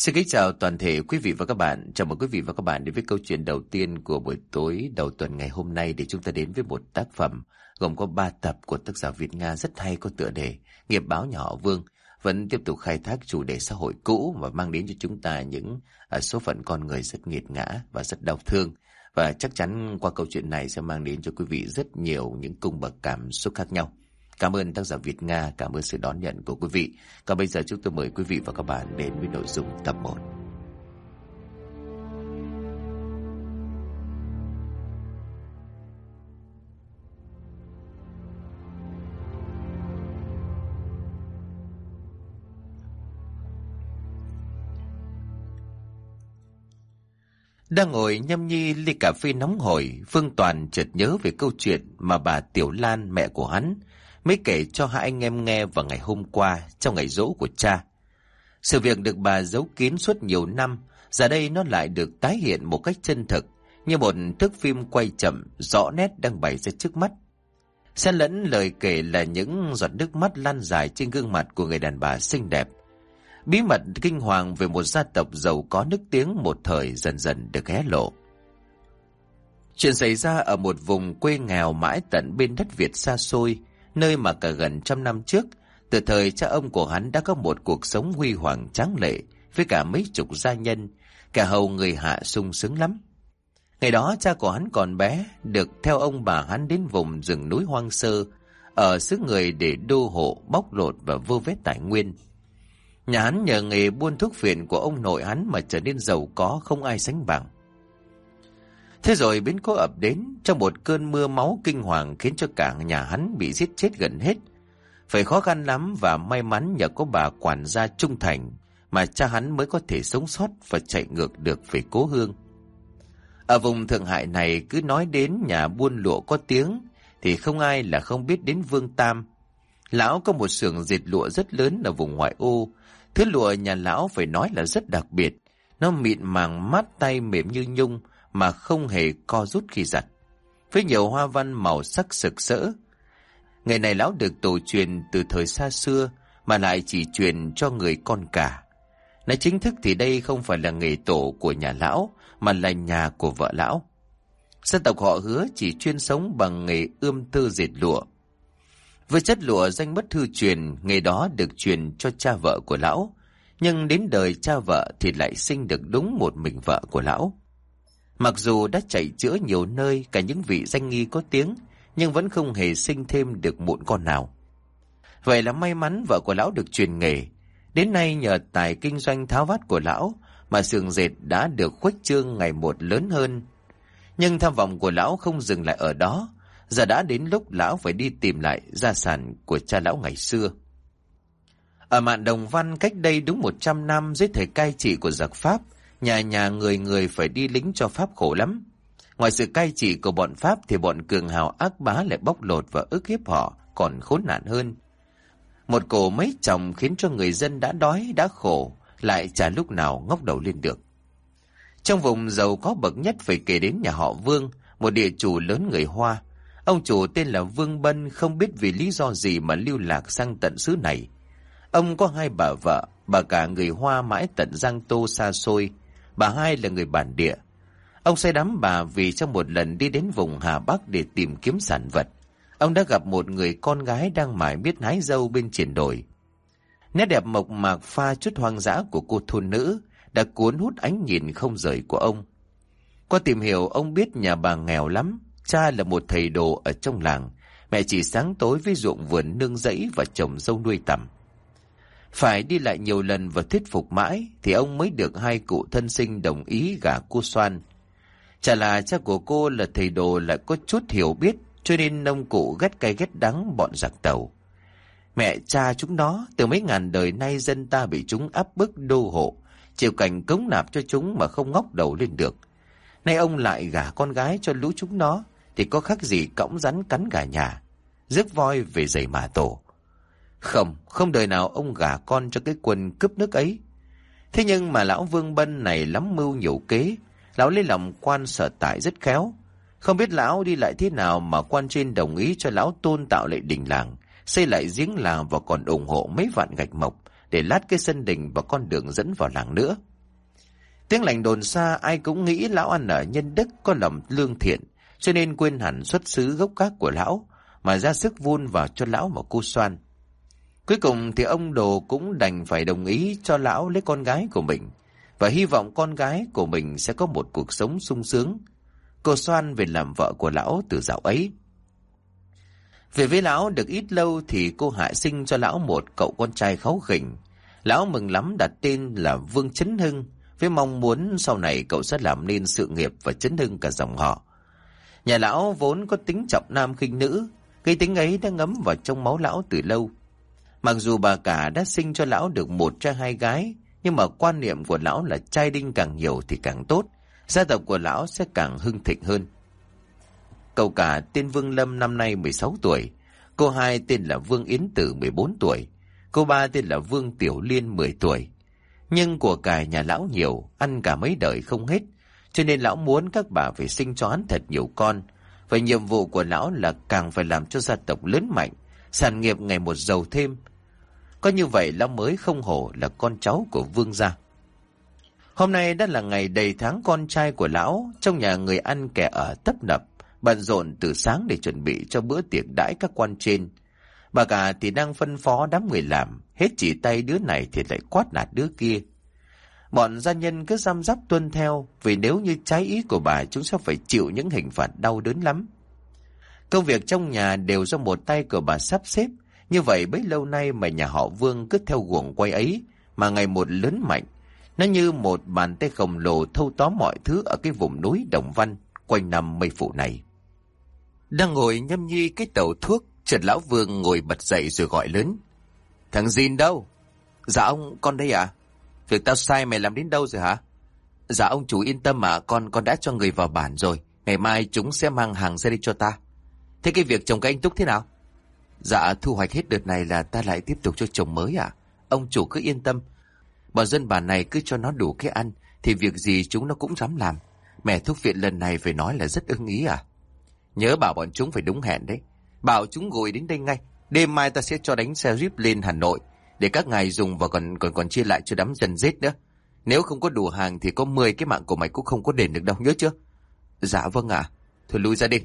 Xin kính chào toàn thể quý vị và các bạn. Chào mừng quý vị và các bạn đến với câu chuyện đầu tiên của buổi tối đầu tuần ngày hôm nay để chúng ta đến với một tác phẩm gồm có 3 tập của tác giả Việt Nga rất hay có tựa đề Nghiệp báo nhỏ Vương vẫn tiếp tục khai thác chủ đề xã hội cũ và mang đến cho chúng ta những à, số phận con người rất nghiệt ngã và rất đau thương. Và chắc chắn qua câu chuyện này sẽ mang đến cho quý vị rất nhiều những cung bậc cảm xúc khác nhau. Cảm ơn tác giả Việt Nga, cảm ơn sự đón nhận của quý vị. Còn bây giờ chúng tôi mời quý vị và các bạn đến với nội dung tập 1. Đang ngồi nhâm nhi ly cà phê nóng hổi, Phương Toàn chợt nhớ về câu chuyện mà bà Tiểu Lan, mẹ của hắn, mới kể cho hai anh em nghe vào ngày hôm qua trong ngày rỗ của cha. Sự việc được bà giấu kín suốt nhiều năm, giờ đây nó lại được tái hiện một cách chân thực, như một thước phim quay chậm, rõ nét đang bày ra trước mắt. Xen lẫn lời kể là những giọt nước mắt lan dài trên gương mặt của người đàn bà xinh đẹp. Bí mật kinh hoàng về một gia tộc giàu có nước tiếng một thời dần dần được hé lộ. Chuyện xảy ra ở một vùng quê nghèo mãi tận bên đất Việt xa xôi, nơi mà cả gần trăm năm trước, từ thời cha ông của hắn đã có một cuộc sống huy hoàng tráng lệ với cả mấy chục gia nhân, cả hầu người hạ sung sướng lắm. Ngày đó cha của hắn còn bé, được theo ông bà hắn đến vùng rừng núi hoang sơ, ở xứ người để đô hộ, bóc lột và vô vết tài nguyên. Nhà hắn nhờ nghề buôn thuốc phiện của ông nội hắn mà trở nên giàu có không ai sánh bằng. Thế rồi biến cố ập đến trong một cơn mưa máu kinh hoàng khiến cho cả nhà hắn bị giết chết gần hết. Phải khó khăn lắm và may mắn nhờ có bà quản gia trung thành mà cha hắn mới có thể sống sót và chạy ngược được về cố hương. Ở vùng Thượng Hải này cứ nói đến nhà buôn lụa có tiếng thì không ai là không biết đến Vương Tam. Lão có một xưởng dệt lụa rất lớn ở vùng ngoại ô. Thứ lụa nhà lão phải nói là rất đặc biệt. Nó mịn màng mát tay mềm như nhung, mà không hề co rút khi giặt. Với nhiều hoa văn màu sắc sực sỡ. Ngày này lão được tổ truyền từ thời xa xưa mà lại chỉ truyền cho người con cả. Nói chính thức thì đây không phải là nghề tổ của nhà lão mà là nhà của vợ lão. Dân tộc họ hứa chỉ chuyên sống bằng nghề ươm tơ dệt lụa. Với chất lụa danh bất thư truyền, nghề đó được truyền cho cha vợ của lão. Nhưng đến đời cha vợ thì lại sinh được đúng một mình vợ của lão. Mặc dù đã chạy chữa nhiều nơi cả những vị danh nghi có tiếng, nhưng vẫn không hề sinh thêm được một con nào. Vậy là may mắn vợ của lão được truyền nghề. Đến nay nhờ tài kinh doanh tháo vát của lão mà sườn dệt đã được khuếch trương ngày một lớn hơn. Nhưng tham vọng của lão không dừng lại ở đó, giờ đã đến lúc lão phải đi tìm lại gia sản của cha lão ngày xưa. Ở mạn Đồng Văn cách đây đúng 100 năm dưới thời cai trị của giặc Pháp, Nhà nhà người người phải đi lính cho Pháp khổ lắm. Ngoài sự cai trị của bọn Pháp thì bọn cường hào ác bá lại bóc lột và ức hiếp họ, còn khốn nạn hơn. Một cổ mấy chồng khiến cho người dân đã đói, đã khổ, lại chả lúc nào ngóc đầu lên được. Trong vùng giàu có bậc nhất phải kể đến nhà họ Vương, một địa chủ lớn người Hoa. Ông chủ tên là Vương Bân không biết vì lý do gì mà lưu lạc sang tận xứ này. Ông có hai bà vợ, bà cả người Hoa mãi tận Giang Tô xa xôi, bà hai là người bản địa. Ông say đắm bà vì trong một lần đi đến vùng Hà Bắc để tìm kiếm sản vật, ông đã gặp một người con gái đang mải biết hái dâu bên triển đồi. Nét đẹp mộc mạc pha chút hoang dã của cô thôn nữ đã cuốn hút ánh nhìn không rời của ông. Qua tìm hiểu, ông biết nhà bà nghèo lắm, cha là một thầy đồ ở trong làng, mẹ chỉ sáng tối với ruộng vườn nương rẫy và trồng dâu nuôi tầm. Phải đi lại nhiều lần và thuyết phục mãi thì ông mới được hai cụ thân sinh đồng ý gả cô Soan. Chả là cha của cô là thầy đồ lại có chút hiểu biết cho nên ông cụ ghét cay ghét đắng bọn giặc tàu. Mẹ cha chúng nó từ mấy ngàn đời nay dân ta bị chúng áp bức đô hộ, chịu cảnh cống nạp cho chúng mà không ngóc đầu lên được. Nay ông lại gả con gái cho lũ chúng nó thì có khác gì cõng rắn cắn gà nhà, rước voi về giày mà tổ. Không, không đời nào ông gả con cho cái quân cướp nước ấy. Thế nhưng mà lão Vương Bân này lắm mưu nhiều kế, lão lấy lòng quan sở tại rất khéo. Không biết lão đi lại thế nào mà quan trên đồng ý cho lão tôn tạo lại đình làng, xây lại giếng làng và còn ủng hộ mấy vạn gạch mộc để lát cái sân đình và con đường dẫn vào làng nữa. Tiếng lành đồn xa ai cũng nghĩ lão ăn ở nhân đức có lòng lương thiện, cho nên quên hẳn xuất xứ gốc gác của lão, mà ra sức vun vào cho lão một cô xoan. Cuối cùng thì ông Đồ cũng đành phải đồng ý cho lão lấy con gái của mình, và hy vọng con gái của mình sẽ có một cuộc sống sung sướng. Cô xoan về làm vợ của lão từ dạo ấy. Về với lão được ít lâu thì cô hạ sinh cho lão một cậu con trai kháu khỉnh. Lão mừng lắm đặt tên là Vương Chấn Hưng, với mong muốn sau này cậu sẽ làm nên sự nghiệp và chấn hưng cả dòng họ. Nhà lão vốn có tính trọng nam khinh nữ, cái tính ấy đã ngấm vào trong máu lão từ lâu. Mặc dù bà cả đã sinh cho lão được một trai hai gái, nhưng mà quan niệm của lão là trai đinh càng nhiều thì càng tốt, gia tộc của lão sẽ càng hưng thịnh hơn. Cậu cả tên Vương Lâm năm nay 16 tuổi, cô hai tên là Vương Yến Tử 14 tuổi, cô ba tên là Vương Tiểu Liên 10 tuổi. Nhưng của cải nhà lão nhiều, ăn cả mấy đời không hết, cho nên lão muốn các bà phải sinh cho hắn thật nhiều con. Và nhiệm vụ của lão là càng phải làm cho gia tộc lớn mạnh, sản nghiệp ngày một giàu thêm. Có như vậy lão mới không hổ là con cháu của vương gia. Hôm nay đã là ngày đầy tháng con trai của lão, trong nhà người ăn kẻ ở tấp nập, bận rộn từ sáng để chuẩn bị cho bữa tiệc đãi các quan trên. Bà cả thì đang phân phó đám người làm, hết chỉ tay đứa này thì lại quát nạt đứa kia. Bọn gia nhân cứ giam giáp tuân theo, vì nếu như trái ý của bà chúng sẽ phải chịu những hình phạt đau đớn lắm. Công việc trong nhà đều do một tay của bà sắp xếp, như vậy bấy lâu nay mà nhà họ Vương cứ theo guồng quay ấy, mà ngày một lớn mạnh. Nó như một bàn tay khổng lồ thâu tóm mọi thứ ở cái vùng núi Đồng Văn, quanh năm mây phủ này. Đang ngồi nhâm nhi cái tàu thuốc, chợt Lão Vương ngồi bật dậy rồi gọi lớn. Thằng Jin đâu? Dạ ông, con đây à? Việc tao sai mày làm đến đâu rồi hả? Dạ ông chủ yên tâm mà, con con đã cho người vào bản rồi. Ngày mai chúng sẽ mang hàng ra đây cho ta. Thế cái việc trồng cây anh Túc thế nào? Dạ thu hoạch hết đợt này là ta lại tiếp tục cho trồng mới à? Ông chủ cứ yên tâm. Bọn dân bản này cứ cho nó đủ cái ăn, thì việc gì chúng nó cũng dám làm. Mẹ thuốc viện lần này phải nói là rất ưng ý à? Nhớ bảo bọn chúng phải đúng hẹn đấy. Bảo chúng ngồi đến đây ngay. Đêm mai ta sẽ cho đánh xe jeep lên Hà Nội để các ngài dùng và còn còn còn chia lại cho đám dân giết nữa. Nếu không có đủ hàng thì có 10 cái mạng của mày cũng không có đền được đâu, nhớ chưa? Dạ vâng ạ. Thôi lui ra đi.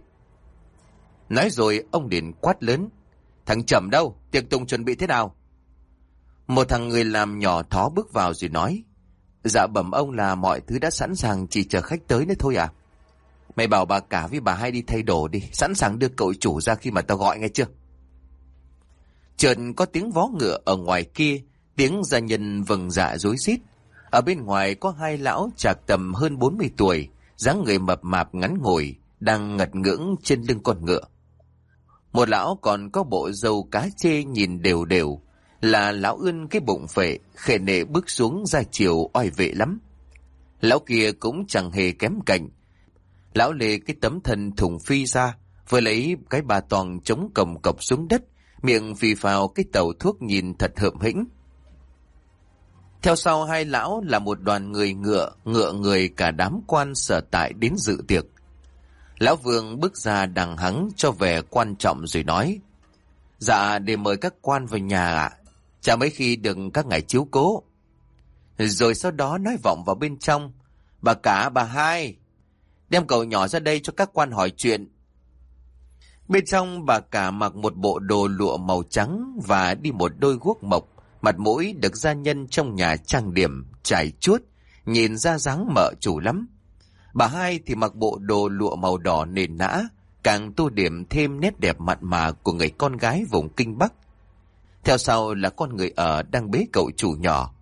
Nói rồi ông Điền quát lớn. Thằng chậm đâu? Tiệc tùng chuẩn bị thế nào? Một thằng người làm nhỏ thó bước vào rồi nói. Dạ bẩm ông là mọi thứ đã sẵn sàng chỉ chờ khách tới nữa thôi à? Mày bảo bà cả với bà hai đi thay đồ đi, sẵn sàng đưa cậu chủ ra khi mà tao gọi nghe chưa? Chợt có tiếng vó ngựa ở ngoài kia, tiếng gia nhân vầng dạ rối rít. Ở bên ngoài có hai lão chạc tầm hơn 40 tuổi, dáng người mập mạp ngắn ngồi, đang ngật ngưỡng trên lưng con ngựa. Một lão còn có bộ dâu cá chê nhìn đều đều, là lão ươn cái bụng phệ, khề nệ bước xuống ra chiều oai vệ lắm. Lão kia cũng chẳng hề kém cạnh. Lão lê cái tấm thân thùng phi ra, vừa lấy cái bà toàn chống cầm cọc xuống đất, miệng phì phào cái tàu thuốc nhìn thật hợm hĩnh. Theo sau hai lão là một đoàn người ngựa, ngựa người cả đám quan sở tại đến dự tiệc. Lão Vương bước ra đằng hắng cho vẻ quan trọng rồi nói. Dạ để mời các quan về nhà ạ, chả mấy khi đừng các ngài chiếu cố. Rồi sau đó nói vọng vào bên trong. Bà cả bà hai, đem cậu nhỏ ra đây cho các quan hỏi chuyện. Bên trong bà cả mặc một bộ đồ lụa màu trắng và đi một đôi guốc mộc, mặt mũi được gia nhân trong nhà trang điểm, trải chuốt, nhìn ra dáng mợ chủ lắm. Bà hai thì mặc bộ đồ lụa màu đỏ nền nã, càng tô điểm thêm nét đẹp mặn mà của người con gái vùng Kinh Bắc. Theo sau là con người ở đang bế cậu chủ nhỏ.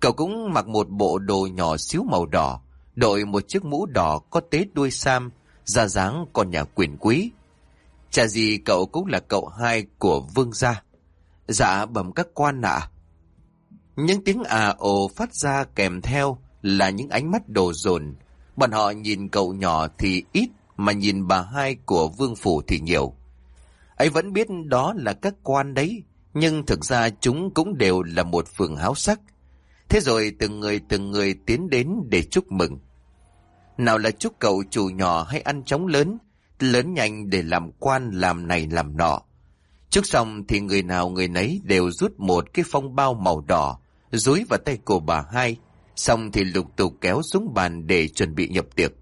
Cậu cũng mặc một bộ đồ nhỏ xíu màu đỏ, đội một chiếc mũ đỏ có tế đuôi sam, ra dáng con nhà quyền quý. Chả gì cậu cũng là cậu hai của vương gia. Dạ bẩm các quan ạ. Những tiếng à ồ phát ra kèm theo là những ánh mắt đồ dồn. Bọn họ nhìn cậu nhỏ thì ít mà nhìn bà hai của vương phủ thì nhiều. ấy vẫn biết đó là các quan đấy, nhưng thực ra chúng cũng đều là một phường háo sắc. Thế rồi từng người từng người tiến đến để chúc mừng. Nào là chúc cậu chủ nhỏ hay ăn chóng lớn, lớn nhanh để làm quan làm này làm nọ. Trước xong thì người nào người nấy đều rút một cái phong bao màu đỏ, dúi vào tay của bà hai, xong thì lục tục kéo xuống bàn để chuẩn bị nhập tiệc.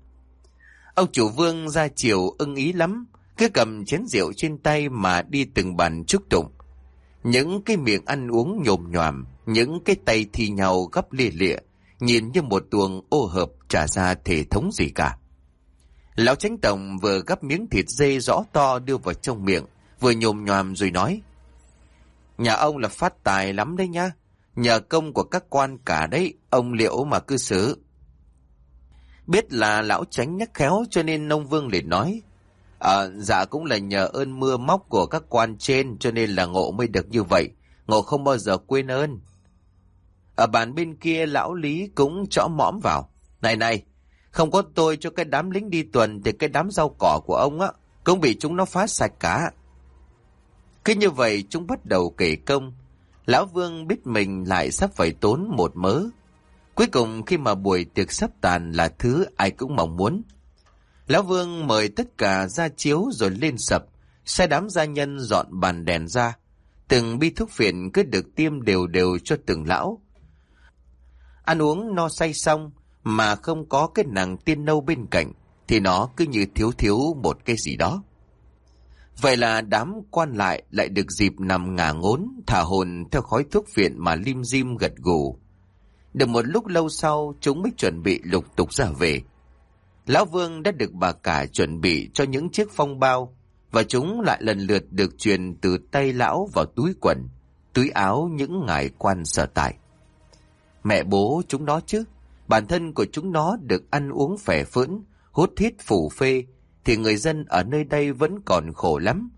Ông chủ vương ra chiều ưng ý lắm, cứ cầm chén rượu trên tay mà đi từng bàn chúc tụng. Những cái miệng ăn uống nhồm nhòm, những cái tay thi nhau gấp lìa lịa, nhìn như một tuồng ô hợp trả ra thể thống gì cả. Lão tránh tổng vừa gấp miếng thịt dê rõ to đưa vào trong miệng, vừa nhồm nhòm rồi nói. Nhà ông là phát tài lắm đấy nhá. Nhờ công của các quan cả đấy, ông liệu mà cư xử. Biết là lão tránh nhắc khéo cho nên nông vương liền nói. À, dạ cũng là nhờ ơn mưa móc của các quan trên cho nên là ngộ mới được như vậy. Ngộ không bao giờ quên ơn. Ở bàn bên kia lão Lý cũng chõ mõm vào. Này này, không có tôi cho cái đám lính đi tuần thì cái đám rau cỏ của ông á, cũng bị chúng nó phá sạch cả. Cứ như vậy chúng bắt đầu kể công. Lão Vương biết mình lại sắp phải tốn một mớ. Cuối cùng khi mà buổi tiệc sắp tàn là thứ ai cũng mong muốn. Lão Vương mời tất cả ra chiếu rồi lên sập, sai đám gia nhân dọn bàn đèn ra. Từng bi thuốc phiện cứ được tiêm đều đều cho từng lão. Ăn uống no say xong mà không có cái nàng tiên nâu bên cạnh thì nó cứ như thiếu thiếu một cái gì đó. Vậy là đám quan lại lại được dịp nằm ngả ngốn, thả hồn theo khói thuốc phiện mà lim dim gật gù. Được một lúc lâu sau, chúng mới chuẩn bị lục tục ra về. Lão Vương đã được bà cả chuẩn bị cho những chiếc phong bao, và chúng lại lần lượt được truyền từ tay lão vào túi quần, túi áo những ngài quan sở tại. Mẹ bố chúng nó chứ, bản thân của chúng nó được ăn uống phẻ phỡn, hút thiết phủ phê, thì người dân ở nơi đây vẫn còn khổ lắm.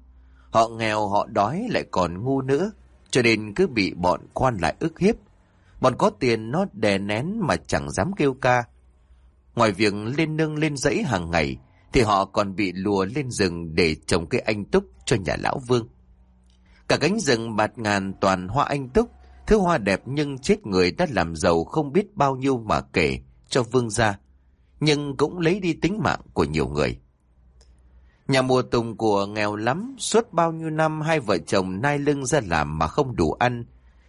Họ nghèo, họ đói lại còn ngu nữa, cho nên cứ bị bọn quan lại ức hiếp. Bọn có tiền nó đè nén mà chẳng dám kêu ca. Ngoài việc lên nương lên dãy hàng ngày, thì họ còn bị lùa lên rừng để trồng cây anh túc cho nhà lão vương. Cả cánh rừng bạt ngàn toàn hoa anh túc, thứ hoa đẹp nhưng chết người đã làm giàu không biết bao nhiêu mà kể cho vương gia, nhưng cũng lấy đi tính mạng của nhiều người. Nhà mùa tùng của nghèo lắm, suốt bao nhiêu năm hai vợ chồng nai lưng ra làm mà không đủ ăn.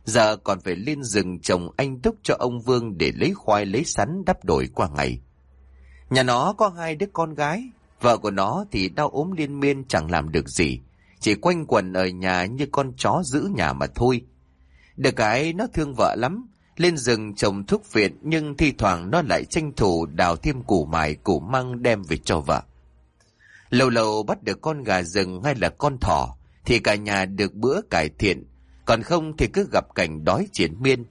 Giờ còn phải lên rừng trồng anh túc cho ông Vương để lấy khoai lấy sắn đắp đổi qua ngày. Nhà nó có hai đứa con gái, vợ của nó thì đau ốm liên miên chẳng làm được gì, chỉ quanh quần ở nhà như con chó giữ nhà mà thôi. Được cái nó thương vợ lắm, lên rừng trồng thuốc viện nhưng thi thoảng nó lại tranh thủ đào thêm củ mài củ măng đem về cho vợ. Lâu lâu bắt được con gà rừng hay là con thỏ thì cả nhà được bữa cải thiện, còn không thì cứ gặp cảnh đói triển miên.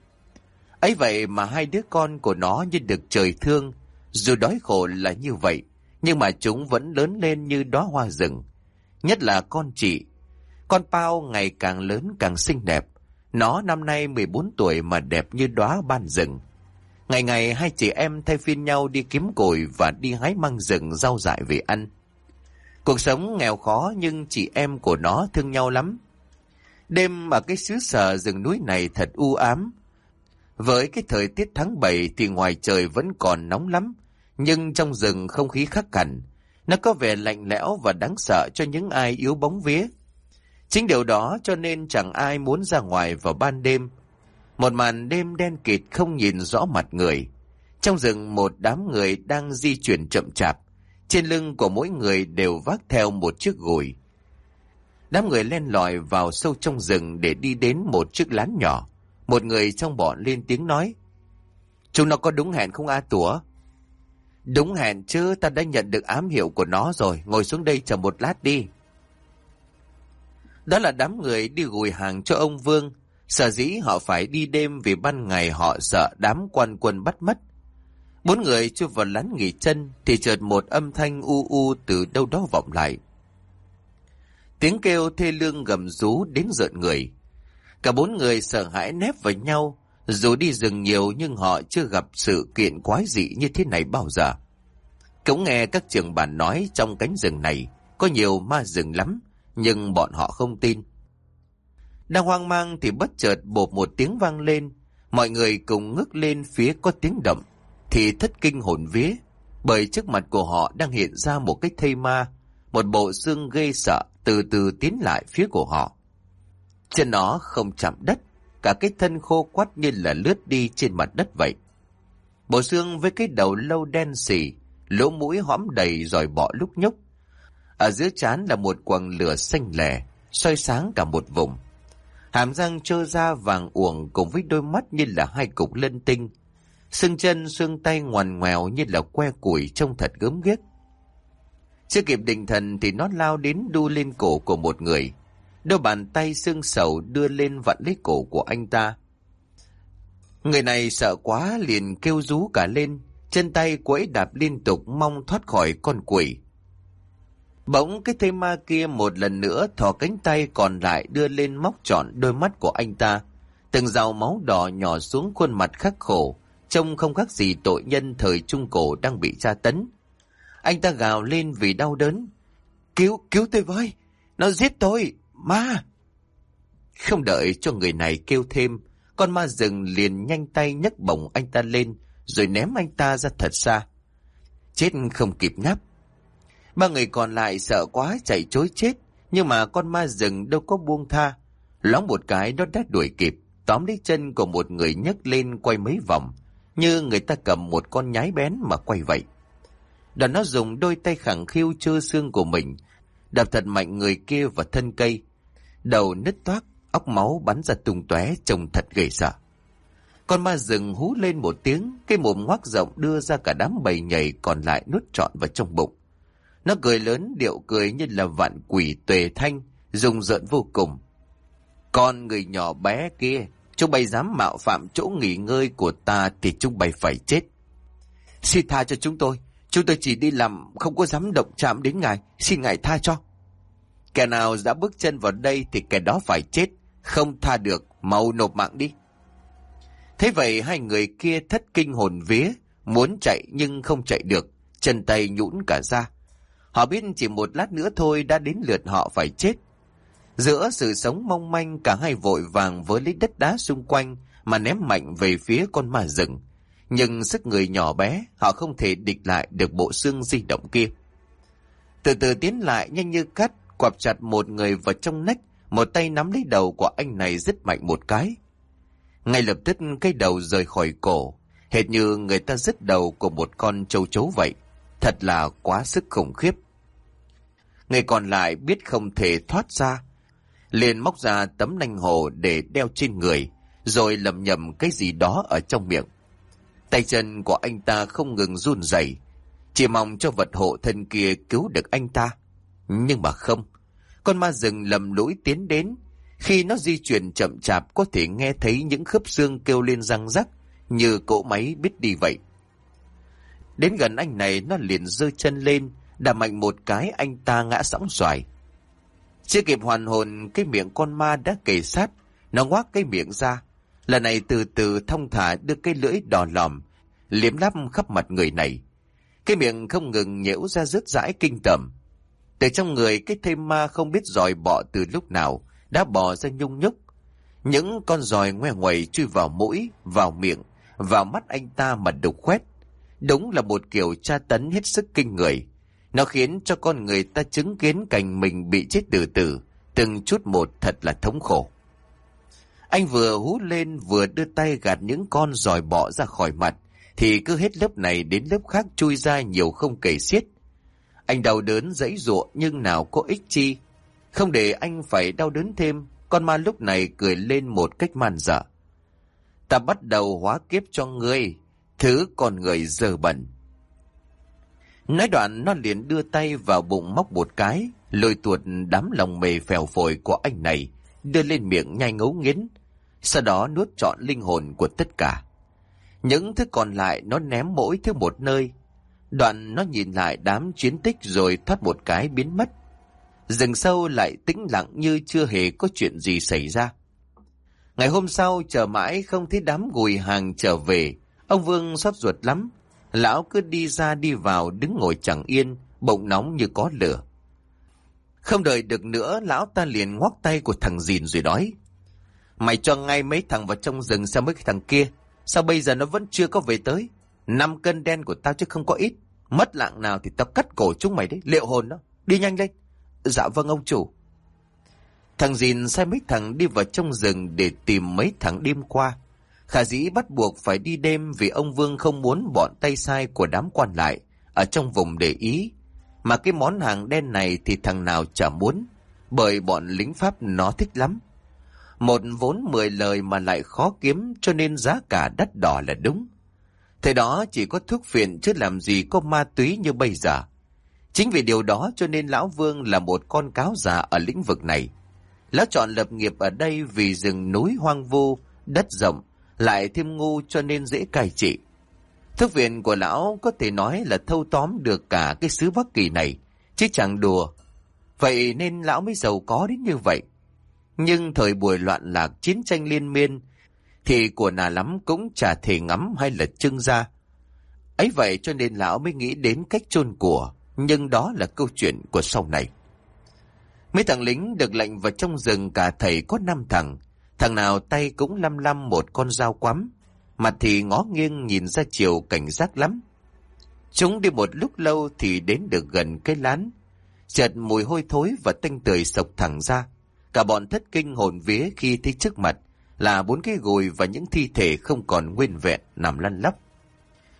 ấy vậy mà hai đứa con của nó như được trời thương, dù đói khổ là như vậy, nhưng mà chúng vẫn lớn lên như đóa hoa rừng. Nhất là con chị. Con Pao ngày càng lớn càng xinh đẹp. Nó năm nay 14 tuổi mà đẹp như đóa ban rừng. Ngày ngày hai chị em thay phiên nhau đi kiếm cồi và đi hái măng rừng rau dại về ăn. Cuộc sống nghèo khó nhưng chị em của nó thương nhau lắm. Đêm ở cái xứ sở rừng núi này thật u ám. Với cái thời tiết tháng 7 thì ngoài trời vẫn còn nóng lắm, nhưng trong rừng không khí khắc hẳn. Nó có vẻ lạnh lẽo và đáng sợ cho những ai yếu bóng vía. Chính điều đó cho nên chẳng ai muốn ra ngoài vào ban đêm. Một màn đêm đen kịt không nhìn rõ mặt người. Trong rừng một đám người đang di chuyển chậm chạp. Trên lưng của mỗi người đều vác theo một chiếc gùi. Đám người len lỏi vào sâu trong rừng để đi đến một chiếc lán nhỏ. Một người trong bọn lên tiếng nói. Chúng nó có đúng hẹn không A Tủa? Đúng hẹn chứ, ta đã nhận được ám hiệu của nó rồi, ngồi xuống đây chờ một lát đi. Đó là đám người đi gùi hàng cho ông Vương. Sở dĩ họ phải đi đêm vì ban ngày họ sợ đám quan quân bắt mất. Bốn người chưa vào lán nghỉ chân thì chợt một âm thanh u u từ đâu đó vọng lại. Tiếng kêu thê lương gầm rú đến rợn người. Cả bốn người sợ hãi nép vào nhau, dù đi rừng nhiều nhưng họ chưa gặp sự kiện quái dị như thế này bao giờ. Cũng nghe các trường bản nói trong cánh rừng này có nhiều ma rừng lắm, nhưng bọn họ không tin. Đang hoang mang thì bất chợt bột một tiếng vang lên, mọi người cùng ngước lên phía có tiếng động thì thất kinh hồn vía, bởi trước mặt của họ đang hiện ra một cái thây ma, một bộ xương ghê sợ từ từ tiến lại phía của họ. Chân nó không chạm đất, cả cái thân khô quắt như là lướt đi trên mặt đất vậy. Bộ xương với cái đầu lâu đen xì, lỗ mũi hõm đầy rồi bỏ lúc nhúc. Ở giữa trán là một quầng lửa xanh lẻ, soi sáng cả một vùng. Hàm răng trơ ra vàng uổng cùng với đôi mắt như là hai cục lân tinh. Xương chân, xương tay ngoằn ngoèo như là que củi trông thật gớm ghiếc. Chưa kịp định thần thì nó lao đến đu lên cổ của một người. Đôi bàn tay xương sầu đưa lên vặn lấy cổ của anh ta. Người này sợ quá liền kêu rú cả lên, chân tay quẫy đạp liên tục mong thoát khỏi con quỷ. Bỗng cái thây ma kia một lần nữa thò cánh tay còn lại đưa lên móc trọn đôi mắt của anh ta. Từng dòng máu đỏ nhỏ xuống khuôn mặt khắc khổ, trông không khác gì tội nhân thời Trung Cổ đang bị tra tấn. Anh ta gào lên vì đau đớn. Cứu, cứu tôi với! Nó giết tôi! Ma! Không đợi cho người này kêu thêm, con ma rừng liền nhanh tay nhấc bổng anh ta lên, rồi ném anh ta ra thật xa. Chết không kịp ngáp. Ba người còn lại sợ quá chạy chối chết, nhưng mà con ma rừng đâu có buông tha. Lóng một cái nó đã đuổi kịp, tóm lấy chân của một người nhấc lên quay mấy vòng, như người ta cầm một con nhái bén mà quay vậy. Đoàn nó dùng đôi tay khẳng khiu chơ xương của mình, đập thật mạnh người kia vào thân cây. Đầu nứt toác, óc máu bắn ra tung tóe trông thật ghê sợ. Con ma rừng hú lên một tiếng, cái mồm ngoác rộng đưa ra cả đám bầy nhảy còn lại nuốt trọn vào trong bụng. Nó cười lớn điệu cười như là vạn quỷ tuề thanh, rùng rợn vô cùng. Con người nhỏ bé kia, chúng bay dám mạo phạm chỗ nghỉ ngơi của ta thì chúng bay phải chết. Xin tha cho chúng tôi, chúng tôi chỉ đi làm không có dám động chạm đến ngài, xin ngài tha cho. Kẻ nào đã bước chân vào đây thì kẻ đó phải chết, không tha được, mau nộp mạng đi. Thế vậy hai người kia thất kinh hồn vía, muốn chạy nhưng không chạy được, chân tay nhũn cả ra. Họ biết chỉ một lát nữa thôi đã đến lượt họ phải chết. Giữa sự sống mong manh cả hai vội vàng với lấy đất đá xung quanh mà ném mạnh về phía con ma rừng. Nhưng sức người nhỏ bé, họ không thể địch lại được bộ xương di động kia. Từ từ tiến lại nhanh như cắt, quặp chặt một người vào trong nách, một tay nắm lấy đầu của anh này rất mạnh một cái. Ngay lập tức cái đầu rời khỏi cổ, hệt như người ta dứt đầu của một con châu chấu vậy. Thật là quá sức khủng khiếp. Người còn lại biết không thể thoát ra liền móc ra tấm nanh hồ để đeo trên người, rồi lầm nhầm cái gì đó ở trong miệng. Tay chân của anh ta không ngừng run rẩy, chỉ mong cho vật hộ thân kia cứu được anh ta. Nhưng mà không, con ma rừng lầm lũi tiến đến. Khi nó di chuyển chậm chạp có thể nghe thấy những khớp xương kêu lên răng rắc, như cỗ máy biết đi vậy. Đến gần anh này nó liền giơ chân lên, đạp mạnh một cái anh ta ngã sóng xoài. Chưa kịp hoàn hồn, cái miệng con ma đã kề sát, nó ngoác cái miệng ra. Lần này từ từ thông thả đưa cái lưỡi đỏ lòm, liếm lắp khắp mặt người này. Cái miệng không ngừng nhễu ra rứt rãi kinh tởm. Từ trong người cái thây ma không biết dòi bọ từ lúc nào, đã bò ra nhung nhúc. Những con giòi ngoe ngoẩy chui vào mũi, vào miệng, vào mắt anh ta mà đục khoét. Đúng là một kiểu tra tấn hết sức kinh người. Nó khiến cho con người ta chứng kiến cảnh mình bị chết từ từ, từng chút một thật là thống khổ. Anh vừa hú lên vừa đưa tay gạt những con giòi bọ ra khỏi mặt, thì cứ hết lớp này đến lớp khác chui ra nhiều không kể xiết. Anh đau đớn dãy ruộng nhưng nào có ích chi. Không để anh phải đau đớn thêm, con ma lúc này cười lên một cách man dở. Ta bắt đầu hóa kiếp cho ngươi, thứ con người dơ bẩn. Nói đoạn nó liền đưa tay vào bụng móc một cái, lôi tuột đám lòng mề phèo phổi của anh này, đưa lên miệng nhai ngấu nghiến, sau đó nuốt trọn linh hồn của tất cả. Những thứ còn lại nó ném mỗi thứ một nơi. Đoạn nó nhìn lại đám chiến tích rồi thoát một cái biến mất. Rừng sâu lại tĩnh lặng như chưa hề có chuyện gì xảy ra. Ngày hôm sau chờ mãi không thấy đám gùi hàng trở về. Ông Vương xót ruột lắm, Lão cứ đi ra đi vào đứng ngồi chẳng yên, bỗng nóng như có lửa. Không đợi được nữa, lão ta liền ngoắc tay của thằng dìn rồi nói. Mày cho ngay mấy thằng vào trong rừng xem mấy cái thằng kia. Sao bây giờ nó vẫn chưa có về tới? Năm cân đen của tao chứ không có ít. Mất lạng nào thì tao cắt cổ chúng mày đấy, liệu hồn đó. Đi nhanh lên. Dạ vâng ông chủ. Thằng Dìn sai mấy thằng đi vào trong rừng để tìm mấy thằng đêm qua. Khả dĩ bắt buộc phải đi đêm vì ông Vương không muốn bọn tay sai của đám quan lại ở trong vùng để ý. Mà cái món hàng đen này thì thằng nào chả muốn, bởi bọn lính Pháp nó thích lắm. Một vốn mười lời mà lại khó kiếm cho nên giá cả đắt đỏ là đúng. Thế đó chỉ có thuốc phiện chứ làm gì có ma túy như bây giờ. Chính vì điều đó cho nên Lão Vương là một con cáo già ở lĩnh vực này. Lão chọn lập nghiệp ở đây vì rừng núi hoang vu, đất rộng, lại thêm ngu cho nên dễ cai trị. Thuốc viện của lão có thể nói là thâu tóm được cả cái xứ Bắc Kỳ này, chứ chẳng đùa. Vậy nên lão mới giàu có đến như vậy. Nhưng thời buổi loạn lạc chiến tranh liên miên, thì của nà lắm cũng chả thể ngắm hay là trưng ra. ấy vậy cho nên lão mới nghĩ đến cách chôn của, nhưng đó là câu chuyện của sau này. Mấy thằng lính được lệnh vào trong rừng cả thầy có năm thằng, thằng nào tay cũng lăm lăm một con dao quắm, mặt thì ngó nghiêng nhìn ra chiều cảnh giác lắm. Chúng đi một lúc lâu thì đến được gần cái lán, chợt mùi hôi thối và tanh tưởi sộc thẳng ra. Cả bọn thất kinh hồn vía khi thấy trước mặt là bốn cái gùi và những thi thể không còn nguyên vẹn nằm lăn lóc.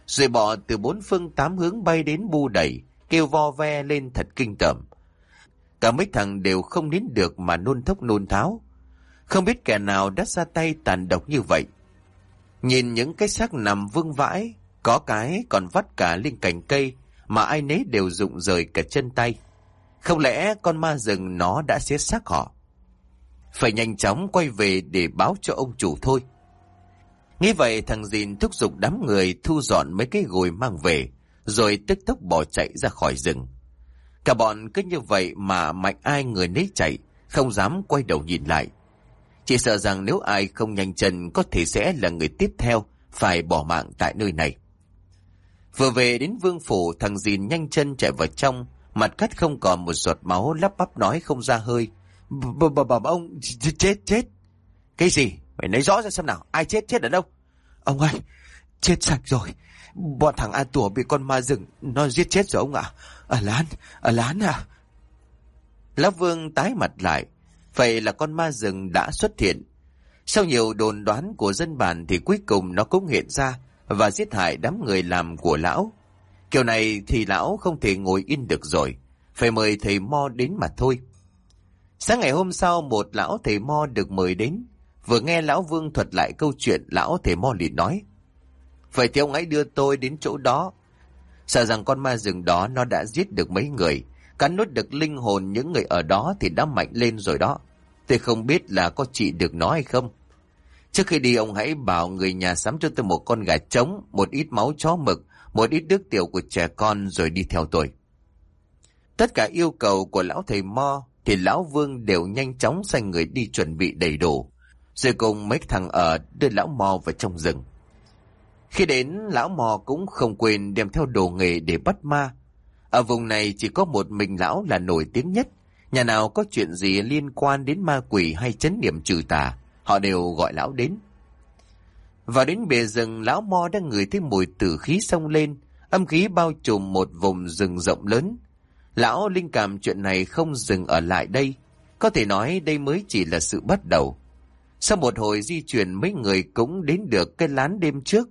Rồi bọ từ bốn phương tám hướng bay đến bu đẩy, kêu vo ve lên thật kinh tởm. Cả mấy thằng đều không nín được mà nôn thốc nôn tháo. Không biết kẻ nào đã ra tay tàn độc như vậy. Nhìn những cái xác nằm vương vãi, có cái còn vắt cả lên cành cây mà ai nấy đều rụng rời cả chân tay. Không lẽ con ma rừng nó đã xé xác họ? Phải nhanh chóng quay về để báo cho ông chủ thôi. Nghĩ vậy thằng dìn thúc giục đám người thu dọn mấy cái gùi mang về, rồi tức tốc bỏ chạy ra khỏi rừng. Cả bọn cứ như vậy mà mạnh ai người nấy chạy, không dám quay đầu nhìn lại. Chỉ sợ rằng nếu ai không nhanh chân có thể sẽ là người tiếp theo phải bỏ mạng tại nơi này. Vừa về đến vương phủ, thằng dìn nhanh chân chạy vào trong, mặt cắt không còn một giọt máu lắp bắp nói không ra hơi. Bầm ông, chết, chết. Cái gì? Mày nói rõ ra xem nào, ai chết, chết ở đâu? Ông ơi, chết sạch rồi. Bọn thằng A Tùa bị con ma rừng, nó giết chết rồi ông ạ. Ở lán, ở lán à. à Lão Vương tái mặt lại, vậy là con ma rừng đã xuất hiện. Sau nhiều đồn đoán của dân bản thì cuối cùng nó cũng hiện ra và giết hại đám người làm của lão. Kiểu này thì lão không thể ngồi yên được rồi, phải mời thầy Mo đến mà thôi. Sáng ngày hôm sau một lão thầy Mo được mời đến, vừa nghe lão Vương thuật lại câu chuyện lão thầy Mo liền nói. Vậy thì ông ấy đưa tôi đến chỗ đó. Sợ rằng con ma rừng đó nó đã giết được mấy người, cắn nuốt được linh hồn những người ở đó thì đã mạnh lên rồi đó. Tôi không biết là có trị được nó hay không. Trước khi đi ông hãy bảo người nhà sắm cho tôi một con gà trống, một ít máu chó mực, một ít nước tiểu của trẻ con rồi đi theo tôi. Tất cả yêu cầu của lão thầy Mo thì lão Vương đều nhanh chóng sai người đi chuẩn bị đầy đủ, rồi cùng mấy thằng ở đưa lão Mo vào trong rừng. Khi đến, lão Mò cũng không quên đem theo đồ nghề để bắt ma. Ở vùng này chỉ có một mình lão là nổi tiếng nhất. Nhà nào có chuyện gì liên quan đến ma quỷ hay chấn niệm trừ tà, họ đều gọi lão đến. Vào đến bề rừng, lão Mo đang ngửi thấy mùi tử khí sông lên, âm khí bao trùm một vùng rừng rộng lớn. Lão linh cảm chuyện này không dừng ở lại đây, có thể nói đây mới chỉ là sự bắt đầu. Sau một hồi di chuyển mấy người cũng đến được cái lán đêm trước,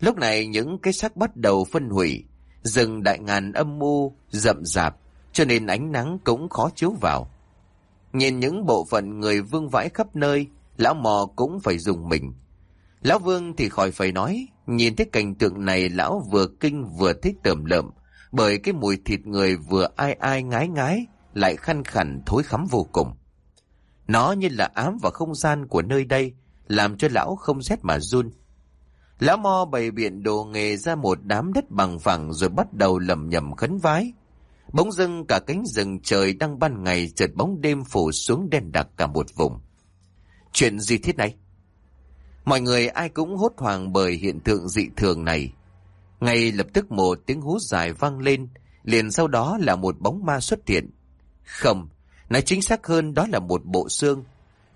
Lúc này những cái xác bắt đầu phân hủy, rừng đại ngàn âm mưu, rậm rạp, cho nên ánh nắng cũng khó chiếu vào. Nhìn những bộ phận người vương vãi khắp nơi, lão mò cũng phải dùng mình. Lão vương thì khỏi phải nói, nhìn thấy cảnh tượng này lão vừa kinh vừa thích tởm lợm, bởi cái mùi thịt người vừa ai ai ngái ngái, lại khăn khẳng thối khắm vô cùng. Nó như là ám vào không gian của nơi đây, làm cho lão không rét mà run. Lão Mo bày biện đồ nghề ra một đám đất bằng phẳng rồi bắt đầu lầm nhầm khấn vái. Bỗng dưng cả cánh rừng trời đang ban ngày chợt bóng đêm phủ xuống đen đặc cả một vùng. Chuyện gì thế này? Mọi người ai cũng hốt hoảng bởi hiện tượng dị thường này. Ngay lập tức một tiếng hú dài vang lên, liền sau đó là một bóng ma xuất hiện. Không, nói chính xác hơn đó là một bộ xương.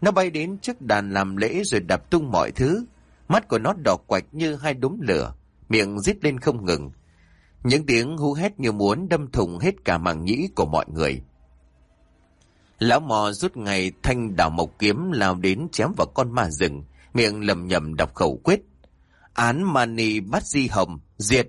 Nó bay đến trước đàn làm lễ rồi đập tung mọi thứ, Mắt của nó đỏ quạch như hai đốm lửa, miệng rít lên không ngừng. Những tiếng hú hét như muốn đâm thủng hết cả màng nhĩ của mọi người. Lão mò rút ngày thanh đảo mộc kiếm lao đến chém vào con ma rừng, miệng lầm nhầm đọc khẩu quyết. Án mani bắt di hồng, diệt.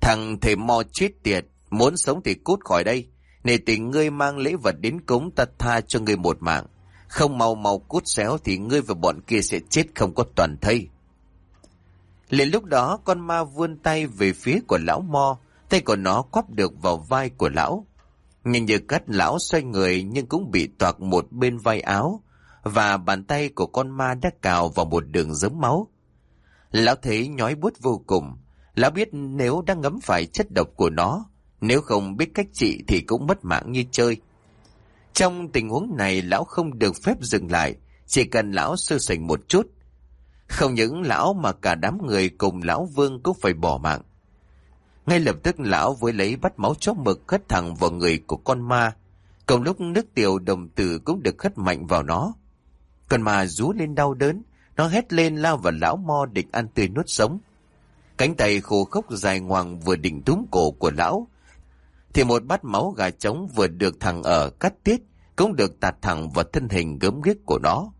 Thằng thầy mò chết tiệt, muốn sống thì cút khỏi đây. Nể tình ngươi mang lễ vật đến cúng ta tha cho ngươi một mạng. Không mau mau cút xéo thì ngươi và bọn kia sẽ chết không có toàn thây. Liền lúc đó con ma vươn tay về phía của lão mo, tay của nó quắp được vào vai của lão. Nhìn như cắt lão xoay người nhưng cũng bị toạc một bên vai áo, và bàn tay của con ma đã cào vào một đường giống máu. Lão thấy nhói bút vô cùng, lão biết nếu đang ngấm phải chất độc của nó, nếu không biết cách trị thì cũng mất mạng như chơi. Trong tình huống này lão không được phép dừng lại, chỉ cần lão sơ sảnh một chút. Không những lão mà cả đám người cùng lão vương cũng phải bỏ mạng. Ngay lập tức lão với lấy bắt máu chó mực khất thẳng vào người của con ma. Cùng lúc nước tiểu đồng tử cũng được khất mạnh vào nó. Con ma rú lên đau đớn, nó hét lên lao vào lão mo định ăn tươi nuốt sống. Cánh tay khô khốc dài ngoằng vừa định túm cổ của lão, thì một bát máu gà trống vừa được thằng ở cắt tiết cũng được tạt thẳng vào thân hình gớm ghiếc của nó.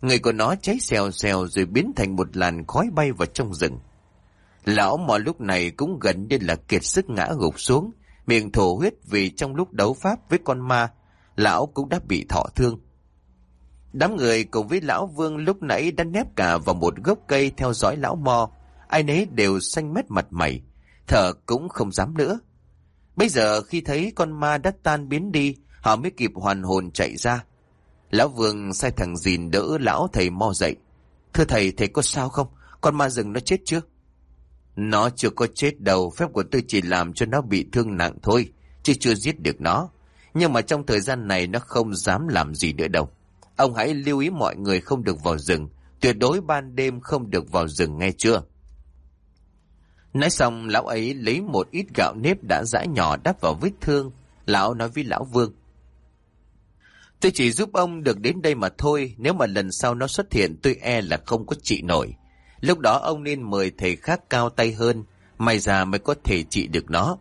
Người của nó cháy xèo xèo rồi biến thành một làn khói bay vào trong rừng. Lão mò lúc này cũng gần như là kiệt sức ngã gục xuống, miệng thổ huyết vì trong lúc đấu pháp với con ma, lão cũng đã bị thọ thương. Đám người cùng với lão vương lúc nãy đã nép cả vào một gốc cây theo dõi lão mò, ai nấy đều xanh mét mặt mày, thở cũng không dám nữa. Bây giờ khi thấy con ma đã tan biến đi, họ mới kịp hoàn hồn chạy ra. Lão Vương sai thằng dìn đỡ lão thầy mo dậy. Thưa thầy, thầy có sao không? Con ma rừng nó chết chưa? Nó chưa có chết đâu, phép của tôi chỉ làm cho nó bị thương nặng thôi, chứ chưa giết được nó. Nhưng mà trong thời gian này nó không dám làm gì nữa đâu. Ông hãy lưu ý mọi người không được vào rừng, tuyệt đối ban đêm không được vào rừng nghe chưa? Nói xong, lão ấy lấy một ít gạo nếp đã giã nhỏ đắp vào vết thương. Lão nói với lão Vương. Tôi chỉ giúp ông được đến đây mà thôi, nếu mà lần sau nó xuất hiện tôi e là không có trị nổi. Lúc đó ông nên mời thầy khác cao tay hơn, may ra mới có thể trị được nó.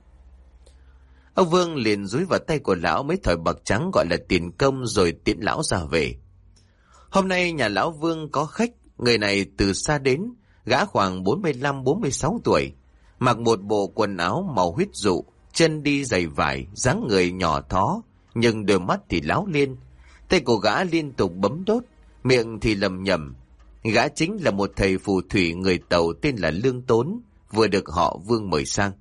Ông Vương liền dúi vào tay của lão mấy thỏi bạc trắng gọi là tiền công rồi tiễn lão ra về. Hôm nay nhà lão Vương có khách, người này từ xa đến, gã khoảng 45-46 tuổi, mặc một bộ quần áo màu huyết dụ, chân đi giày vải, dáng người nhỏ thó, nhưng đôi mắt thì láo liên. Tay của gã liên tục bấm đốt, miệng thì lầm nhầm. Gã chính là một thầy phù thủy người Tàu tên là Lương Tốn, vừa được họ Vương mời sang.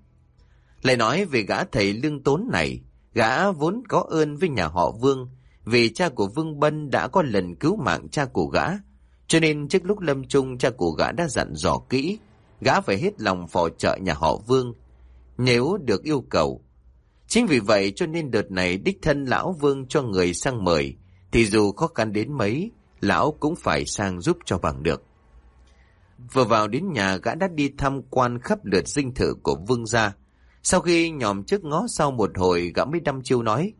Lại nói về gã thầy Lương Tốn này, gã vốn có ơn với nhà họ Vương, vì cha của Vương Bân đã có lần cứu mạng cha của gã, cho nên trước lúc lâm chung cha của gã đã dặn dò kỹ, gã phải hết lòng phò trợ nhà họ Vương, nếu được yêu cầu. Chính vì vậy cho nên đợt này đích thân lão Vương cho người sang mời, thì dù khó khăn đến mấy, lão cũng phải sang giúp cho bằng được. Vừa vào đến nhà gã đã đi tham quan khắp lượt dinh thự của Vương gia. Sau khi nhòm trước ngó sau một hồi gã mới đăm chiêu nói,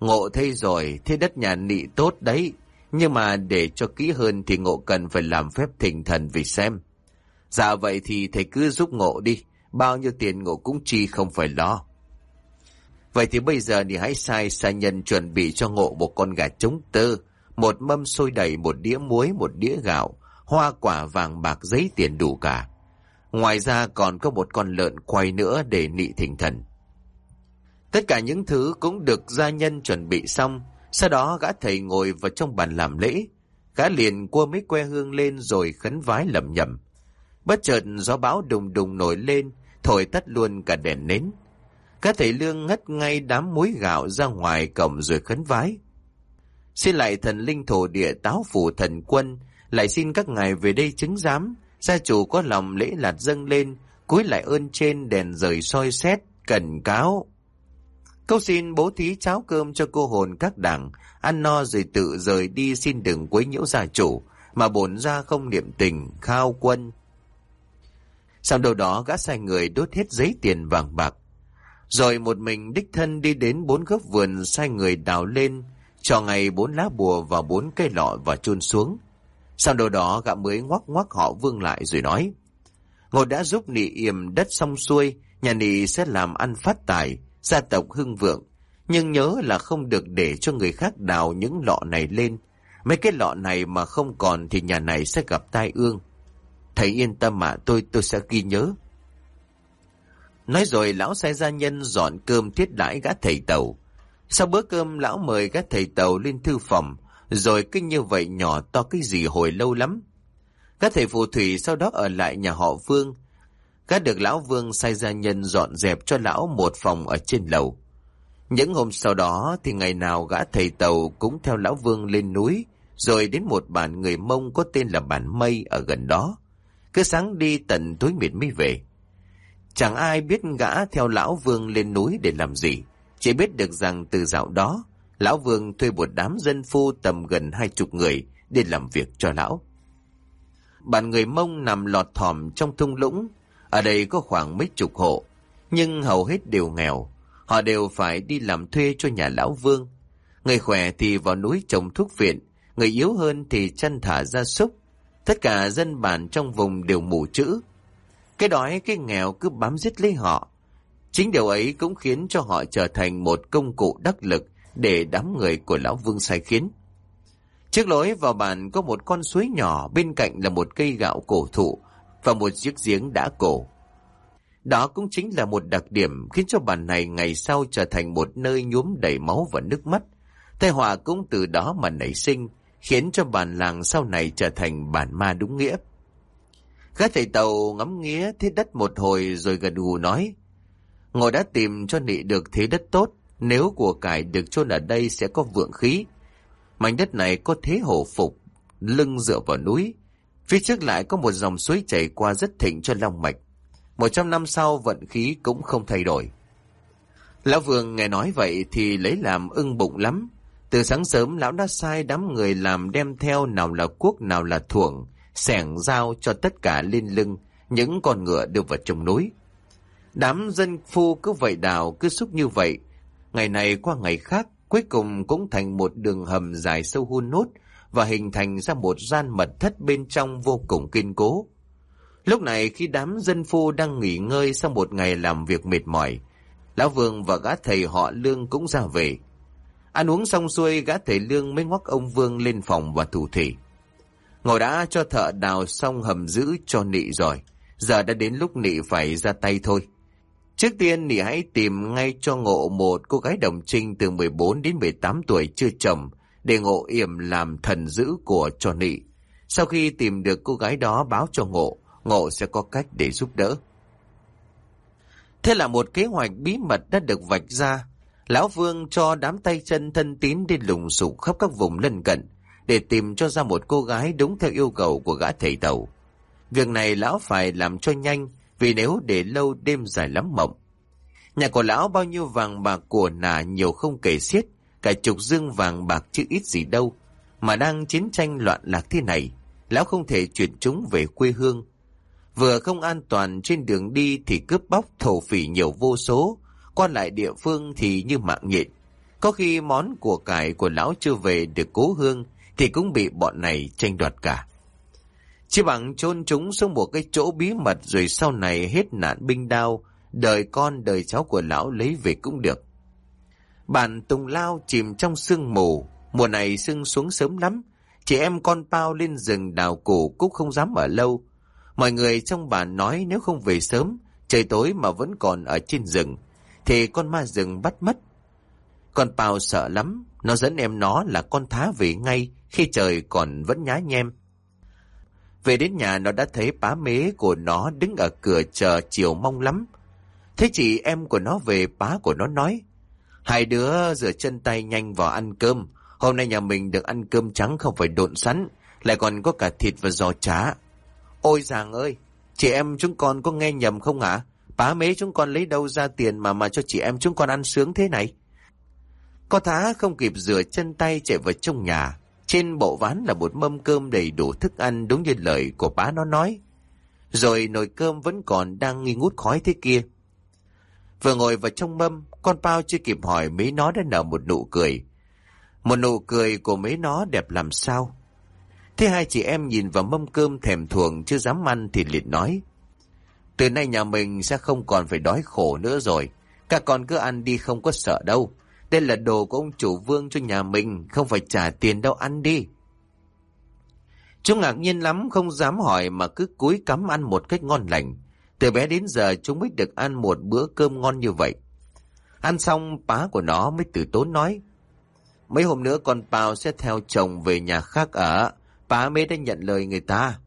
Ngộ thấy rồi, thế đất nhà nị tốt đấy, nhưng mà để cho kỹ hơn thì ngộ cần phải làm phép thỉnh thần vì xem. Dạ vậy thì thầy cứ giúp ngộ đi, bao nhiêu tiền ngộ cũng chi không phải lo. Vậy thì bây giờ thì hãy sai sa nhân chuẩn bị cho ngộ một con gà trống tơ, một mâm sôi đầy, một đĩa muối, một đĩa gạo, hoa quả vàng bạc giấy tiền đủ cả. Ngoài ra còn có một con lợn quay nữa để nị thỉnh thần. Tất cả những thứ cũng được gia nhân chuẩn bị xong, sau đó gã thầy ngồi vào trong bàn làm lễ. Gã liền cua mấy que hương lên rồi khấn vái lầm nhầm. Bất chợt gió bão đùng đùng nổi lên, thổi tắt luôn cả đèn nến. Các thầy lương ngất ngay đám muối gạo ra ngoài cổng rồi khấn vái. Xin lại thần linh thổ địa táo phủ thần quân, lại xin các ngài về đây chứng giám, gia chủ có lòng lễ lạt dâng lên, cúi lại ơn trên đèn rời soi xét, cần cáo. Câu xin bố thí cháo cơm cho cô hồn các đảng, ăn no rồi tự rời đi xin đừng quấy nhiễu gia chủ, mà bổn ra không niệm tình, khao quân. Sau đầu đó gã sai người đốt hết giấy tiền vàng bạc. Rồi một mình đích thân đi đến bốn gốc vườn sai người đào lên, cho ngày bốn lá bùa và bốn cây lọ và chôn xuống. Sau đầu đó gã mới ngoắc ngoắc họ vương lại rồi nói. ngột đã giúp nị yểm đất xong xuôi, nhà nị sẽ làm ăn phát tài, gia tộc hưng vượng. nhưng nhớ là không được để cho người khác đào những lọ này lên. Mấy cái lọ này mà không còn thì nhà này sẽ gặp tai ương. Thầy yên tâm mà tôi tôi sẽ ghi nhớ. Nói rồi lão sai gia nhân dọn cơm thiết đãi gã thầy tàu. Sau bữa cơm lão mời gã thầy tàu lên thư phòng, rồi cứ như vậy nhỏ to cái gì hồi lâu lắm. Các thầy phù thủy sau đó ở lại nhà họ Vương. Các được lão Vương sai gia nhân dọn dẹp cho lão một phòng ở trên lầu. Những hôm sau đó thì ngày nào gã thầy tàu cũng theo lão Vương lên núi, rồi đến một bản người Mông có tên là bản Mây ở gần đó. Cứ sáng đi tận tối miệt mới về. Chẳng ai biết gã theo lão Vương lên núi để làm gì. Chỉ biết được rằng từ dạo đó, lão Vương thuê một đám dân phu tầm gần hai chục người để làm việc cho lão. bàn người Mông nằm lọt thỏm trong thung lũng. Ở đây có khoảng mấy chục hộ, nhưng hầu hết đều nghèo. Họ đều phải đi làm thuê cho nhà lão Vương. Người khỏe thì vào núi trồng thuốc viện, người yếu hơn thì chăn thả gia súc. Tất cả dân bản trong vùng đều mù chữ. Cái đói, cái nghèo cứ bám giết lấy họ. Chính điều ấy cũng khiến cho họ trở thành một công cụ đắc lực để đám người của Lão Vương sai khiến. Trước lối vào bản có một con suối nhỏ, bên cạnh là một cây gạo cổ thụ và một chiếc giếng đã cổ. Đó cũng chính là một đặc điểm khiến cho bản này ngày sau trở thành một nơi nhuốm đầy máu và nước mắt. Tai họa cũng từ đó mà nảy sinh, khiến cho bản làng sau này trở thành bản ma đúng nghĩa. Gã thầy tàu ngắm nghía thế đất một hồi rồi gần gù nói. Ngồi đã tìm cho nị được thế đất tốt, nếu của cải được chôn ở đây sẽ có vượng khí. Mảnh đất này có thế hổ phục, lưng dựa vào núi. Phía trước lại có một dòng suối chảy qua rất thịnh cho long mạch. Một trăm năm sau vận khí cũng không thay đổi. Lão Vương nghe nói vậy thì lấy làm ưng bụng lắm. Từ sáng sớm lão đã sai đám người làm đem theo nào là cuốc nào là thuồng, sẻng dao cho tất cả lên lưng, những con ngựa đưa vào trong núi. Đám dân phu cứ vậy đào, cứ xúc như vậy. Ngày này qua ngày khác, cuối cùng cũng thành một đường hầm dài sâu hun nốt và hình thành ra một gian mật thất bên trong vô cùng kiên cố. Lúc này khi đám dân phu đang nghỉ ngơi sau một ngày làm việc mệt mỏi, Lão Vương và gã thầy họ Lương cũng ra về. Ăn uống xong xuôi, gã thầy Lương mới ngoắc ông Vương lên phòng và thủ thủy. Ngồi đã cho thợ đào xong hầm giữ cho nị rồi. Giờ đã đến lúc nị phải ra tay thôi. Trước tiên nị hãy tìm ngay cho ngộ một cô gái đồng trinh từ 14 đến 18 tuổi chưa chồng để ngộ yểm làm thần giữ của cho nị. Sau khi tìm được cô gái đó báo cho ngộ, ngộ sẽ có cách để giúp đỡ. Thế là một kế hoạch bí mật đã được vạch ra. Lão Vương cho đám tay chân thân tín đi lùng sục khắp các vùng lân cận để tìm cho ra một cô gái đúng theo yêu cầu của gã thầy tàu. Việc này lão phải làm cho nhanh vì nếu để lâu đêm dài lắm mộng. Nhà của lão bao nhiêu vàng bạc của nà nhiều không kể xiết, cả chục dương vàng bạc chứ ít gì đâu. Mà đang chiến tranh loạn lạc thế này, lão không thể chuyển chúng về quê hương. Vừa không an toàn trên đường đi thì cướp bóc thổ phỉ nhiều vô số, qua lại địa phương thì như mạng nhện. Có khi món của cải của lão chưa về được cố hương thì cũng bị bọn này tranh đoạt cả. Chỉ bằng chôn chúng xuống một cái chỗ bí mật rồi sau này hết nạn binh đao, đời con đời cháu của lão lấy về cũng được. Bản tùng lao chìm trong sương mù, mùa này sương xuống sớm lắm, chị em con bao lên rừng đào củ cũng không dám ở lâu. Mọi người trong bản nói nếu không về sớm, trời tối mà vẫn còn ở trên rừng, thì con ma rừng bắt mất. Con bao sợ lắm, nó dẫn em nó là con thá về ngay khi trời còn vẫn nhá nhem. Về đến nhà nó đã thấy bá mế của nó đứng ở cửa chờ chiều mong lắm. Thế chị em của nó về bá của nó nói. Hai đứa rửa chân tay nhanh vào ăn cơm. Hôm nay nhà mình được ăn cơm trắng không phải độn sắn. Lại còn có cả thịt và giò chả. Ôi giàng ơi, chị em chúng con có nghe nhầm không ạ? Bá mế chúng con lấy đâu ra tiền mà mà cho chị em chúng con ăn sướng thế này? Có thá không kịp rửa chân tay chạy vào trong nhà. Trên bộ ván là một mâm cơm đầy đủ thức ăn đúng như lời của bá nó nói. Rồi nồi cơm vẫn còn đang nghi ngút khói thế kia. Vừa ngồi vào trong mâm, con Pao chưa kịp hỏi mấy nó đã nở một nụ cười. Một nụ cười của mấy nó đẹp làm sao? Thế hai chị em nhìn vào mâm cơm thèm thuồng chưa dám ăn thì liệt nói. Từ nay nhà mình sẽ không còn phải đói khổ nữa rồi. Các con cứ ăn đi không có sợ đâu. Đây là đồ của ông chủ vương cho nhà mình, không phải trả tiền đâu ăn đi. Chúng ngạc nhiên lắm, không dám hỏi mà cứ cúi cắm ăn một cách ngon lành. Từ bé đến giờ chúng mới được ăn một bữa cơm ngon như vậy. Ăn xong, bá của nó mới từ tốn nói. Mấy hôm nữa con Pao sẽ theo chồng về nhà khác ở. Bá mới đã nhận lời người ta.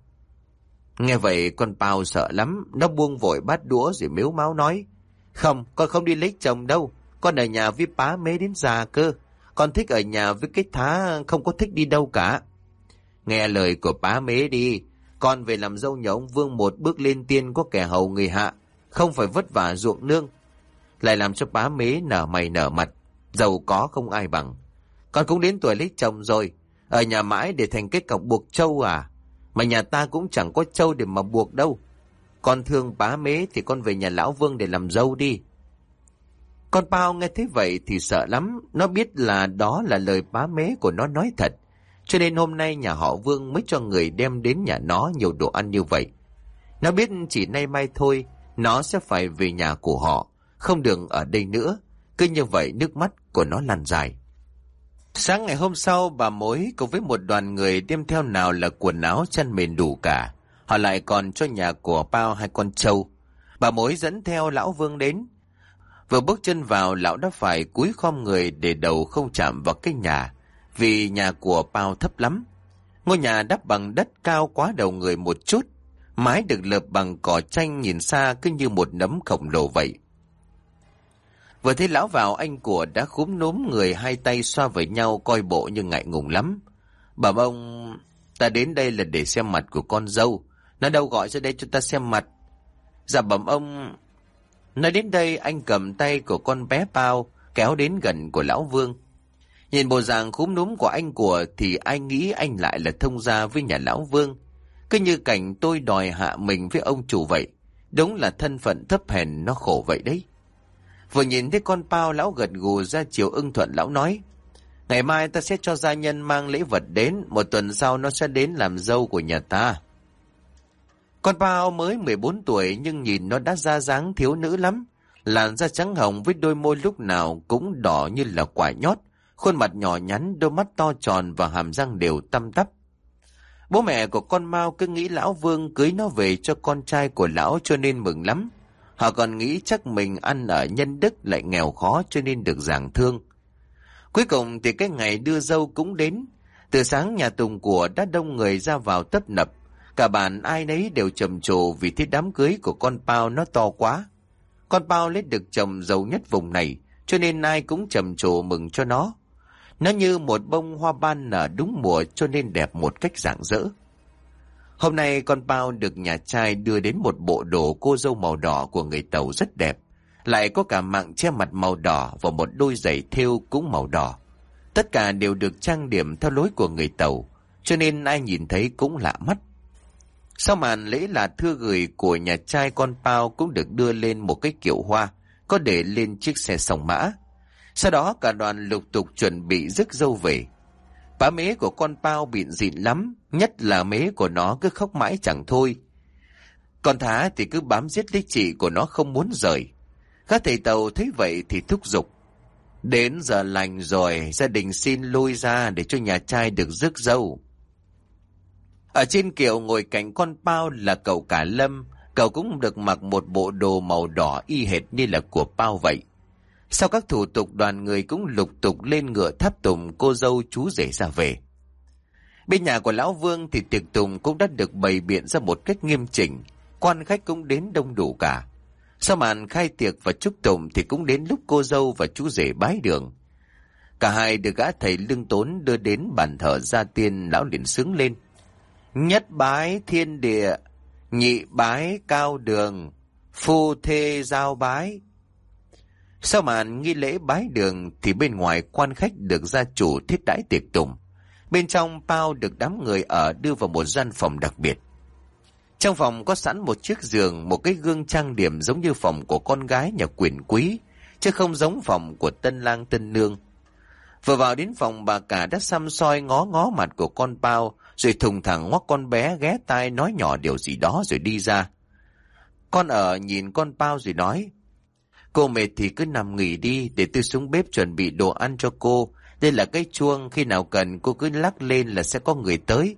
Nghe vậy con Pao sợ lắm, nó buông vội bát đũa rồi miếu máu nói. Không, con không đi lấy chồng đâu. Con ở nhà với bá mế đến già cơ. Con thích ở nhà với cái thá không có thích đi đâu cả. Nghe lời của bá mế đi. Con về làm dâu nhà ông Vương một bước lên tiên có kẻ hầu người hạ. Không phải vất vả ruộng nương. Lại làm cho bá mế nở mày nở mặt. Giàu có không ai bằng. Con cũng đến tuổi lấy chồng rồi. Ở nhà mãi để thành cái cọc buộc trâu à. Mà nhà ta cũng chẳng có trâu để mà buộc đâu. Con thương bá mế thì con về nhà lão Vương để làm dâu đi. Con bao nghe thấy vậy thì sợ lắm. Nó biết là đó là lời bá mế của nó nói thật. Cho nên hôm nay nhà họ Vương mới cho người đem đến nhà nó nhiều đồ ăn như vậy. Nó biết chỉ nay mai thôi, nó sẽ phải về nhà của họ, không được ở đây nữa. Cứ như vậy nước mắt của nó lăn dài. Sáng ngày hôm sau, bà mối cùng với một đoàn người đem theo nào là quần áo chăn mền đủ cả. Họ lại còn cho nhà của bao hai con trâu. Bà mối dẫn theo lão Vương đến. Vừa bước chân vào, lão đã phải cúi khom người để đầu không chạm vào cái nhà, vì nhà của bao thấp lắm. Ngôi nhà đắp bằng đất cao quá đầu người một chút, mái được lợp bằng cỏ tranh nhìn xa cứ như một nấm khổng lồ vậy. Vừa thấy lão vào anh của đã khúm núm người hai tay xoa với nhau coi bộ như ngại ngùng lắm. Bảo ông, ta đến đây là để xem mặt của con dâu. Nó đâu gọi ra đây cho ta xem mặt. Dạ bẩm ông, nói đến đây anh cầm tay của con bé bao kéo đến gần của lão vương. Nhìn bộ dạng khúm núm của anh của thì ai nghĩ anh lại là thông gia với nhà lão vương. Cứ như cảnh tôi đòi hạ mình với ông chủ vậy. Đúng là thân phận thấp hèn nó khổ vậy đấy. Vừa nhìn thấy con Pao lão gật gù ra chiều ưng thuận lão nói. Ngày mai ta sẽ cho gia nhân mang lễ vật đến, một tuần sau nó sẽ đến làm dâu của nhà ta. Con Pao mới 14 tuổi nhưng nhìn nó đã ra dáng thiếu nữ lắm. Làn da trắng hồng với đôi môi lúc nào cũng đỏ như là quả nhót. Khuôn mặt nhỏ nhắn, đôi mắt to tròn và hàm răng đều tăm tắp. Bố mẹ của con Mao cứ nghĩ lão Vương cưới nó về cho con trai của lão cho nên mừng lắm. Họ còn nghĩ chắc mình ăn ở nhân đức lại nghèo khó cho nên được giảng thương. Cuối cùng thì cái ngày đưa dâu cũng đến. Từ sáng nhà tùng của đã đông người ra vào tấp nập. Cả bàn ai nấy đều trầm trồ vì thế đám cưới của con Pao nó to quá. Con Pao lấy được chồng giàu nhất vùng này, cho nên ai cũng trầm trồ mừng cho nó. Nó như một bông hoa ban nở đúng mùa cho nên đẹp một cách rạng rỡ. Hôm nay con bao được nhà trai đưa đến một bộ đồ cô dâu màu đỏ của người Tàu rất đẹp. Lại có cả mạng che mặt màu đỏ và một đôi giày thêu cũng màu đỏ. Tất cả đều được trang điểm theo lối của người Tàu, cho nên ai nhìn thấy cũng lạ mắt. Sau màn lễ là thư gửi của nhà trai con bao cũng được đưa lên một cái kiểu hoa, có để lên chiếc xe sòng mã. Sau đó cả đoàn lục tục chuẩn bị rước dâu về. Bá mế của con Pao bịn dịn lắm, nhất là mế của nó cứ khóc mãi chẳng thôi. Con thá thì cứ bám giết lấy chị của nó không muốn rời. Các thầy tàu thấy vậy thì thúc giục. Đến giờ lành rồi, gia đình xin lui ra để cho nhà trai được rước dâu. Ở trên kiệu ngồi cạnh con Pao là cậu cả Lâm, cậu cũng được mặc một bộ đồ màu đỏ y hệt như là của Pao vậy. Sau các thủ tục đoàn người cũng lục tục lên ngựa tháp tùng cô dâu chú rể ra về. Bên nhà của Lão Vương thì tiệc tùng cũng đã được bày biện ra một cách nghiêm chỉnh, quan khách cũng đến đông đủ cả. Sau màn khai tiệc và chúc tụng thì cũng đến lúc cô dâu và chú rể bái đường. Cả hai được gã thầy lương tốn đưa đến bàn thờ gia tiên lão liền sướng lên. Nhất bái thiên địa, nhị bái cao đường, phu thê giao bái, sau màn nghi lễ bái đường thì bên ngoài quan khách được gia chủ thiết đãi tiệc tùng. Bên trong bao được đám người ở đưa vào một gian phòng đặc biệt. Trong phòng có sẵn một chiếc giường, một cái gương trang điểm giống như phòng của con gái nhà quyền quý, chứ không giống phòng của tân lang tân nương. Vừa vào đến phòng bà cả đã xăm soi ngó ngó mặt của con bao, rồi thùng thẳng ngoắc con bé ghé tai nói nhỏ điều gì đó rồi đi ra. Con ở nhìn con bao rồi nói, Cô mệt thì cứ nằm nghỉ đi để tôi xuống bếp chuẩn bị đồ ăn cho cô. Đây là cái chuông, khi nào cần cô cứ lắc lên là sẽ có người tới.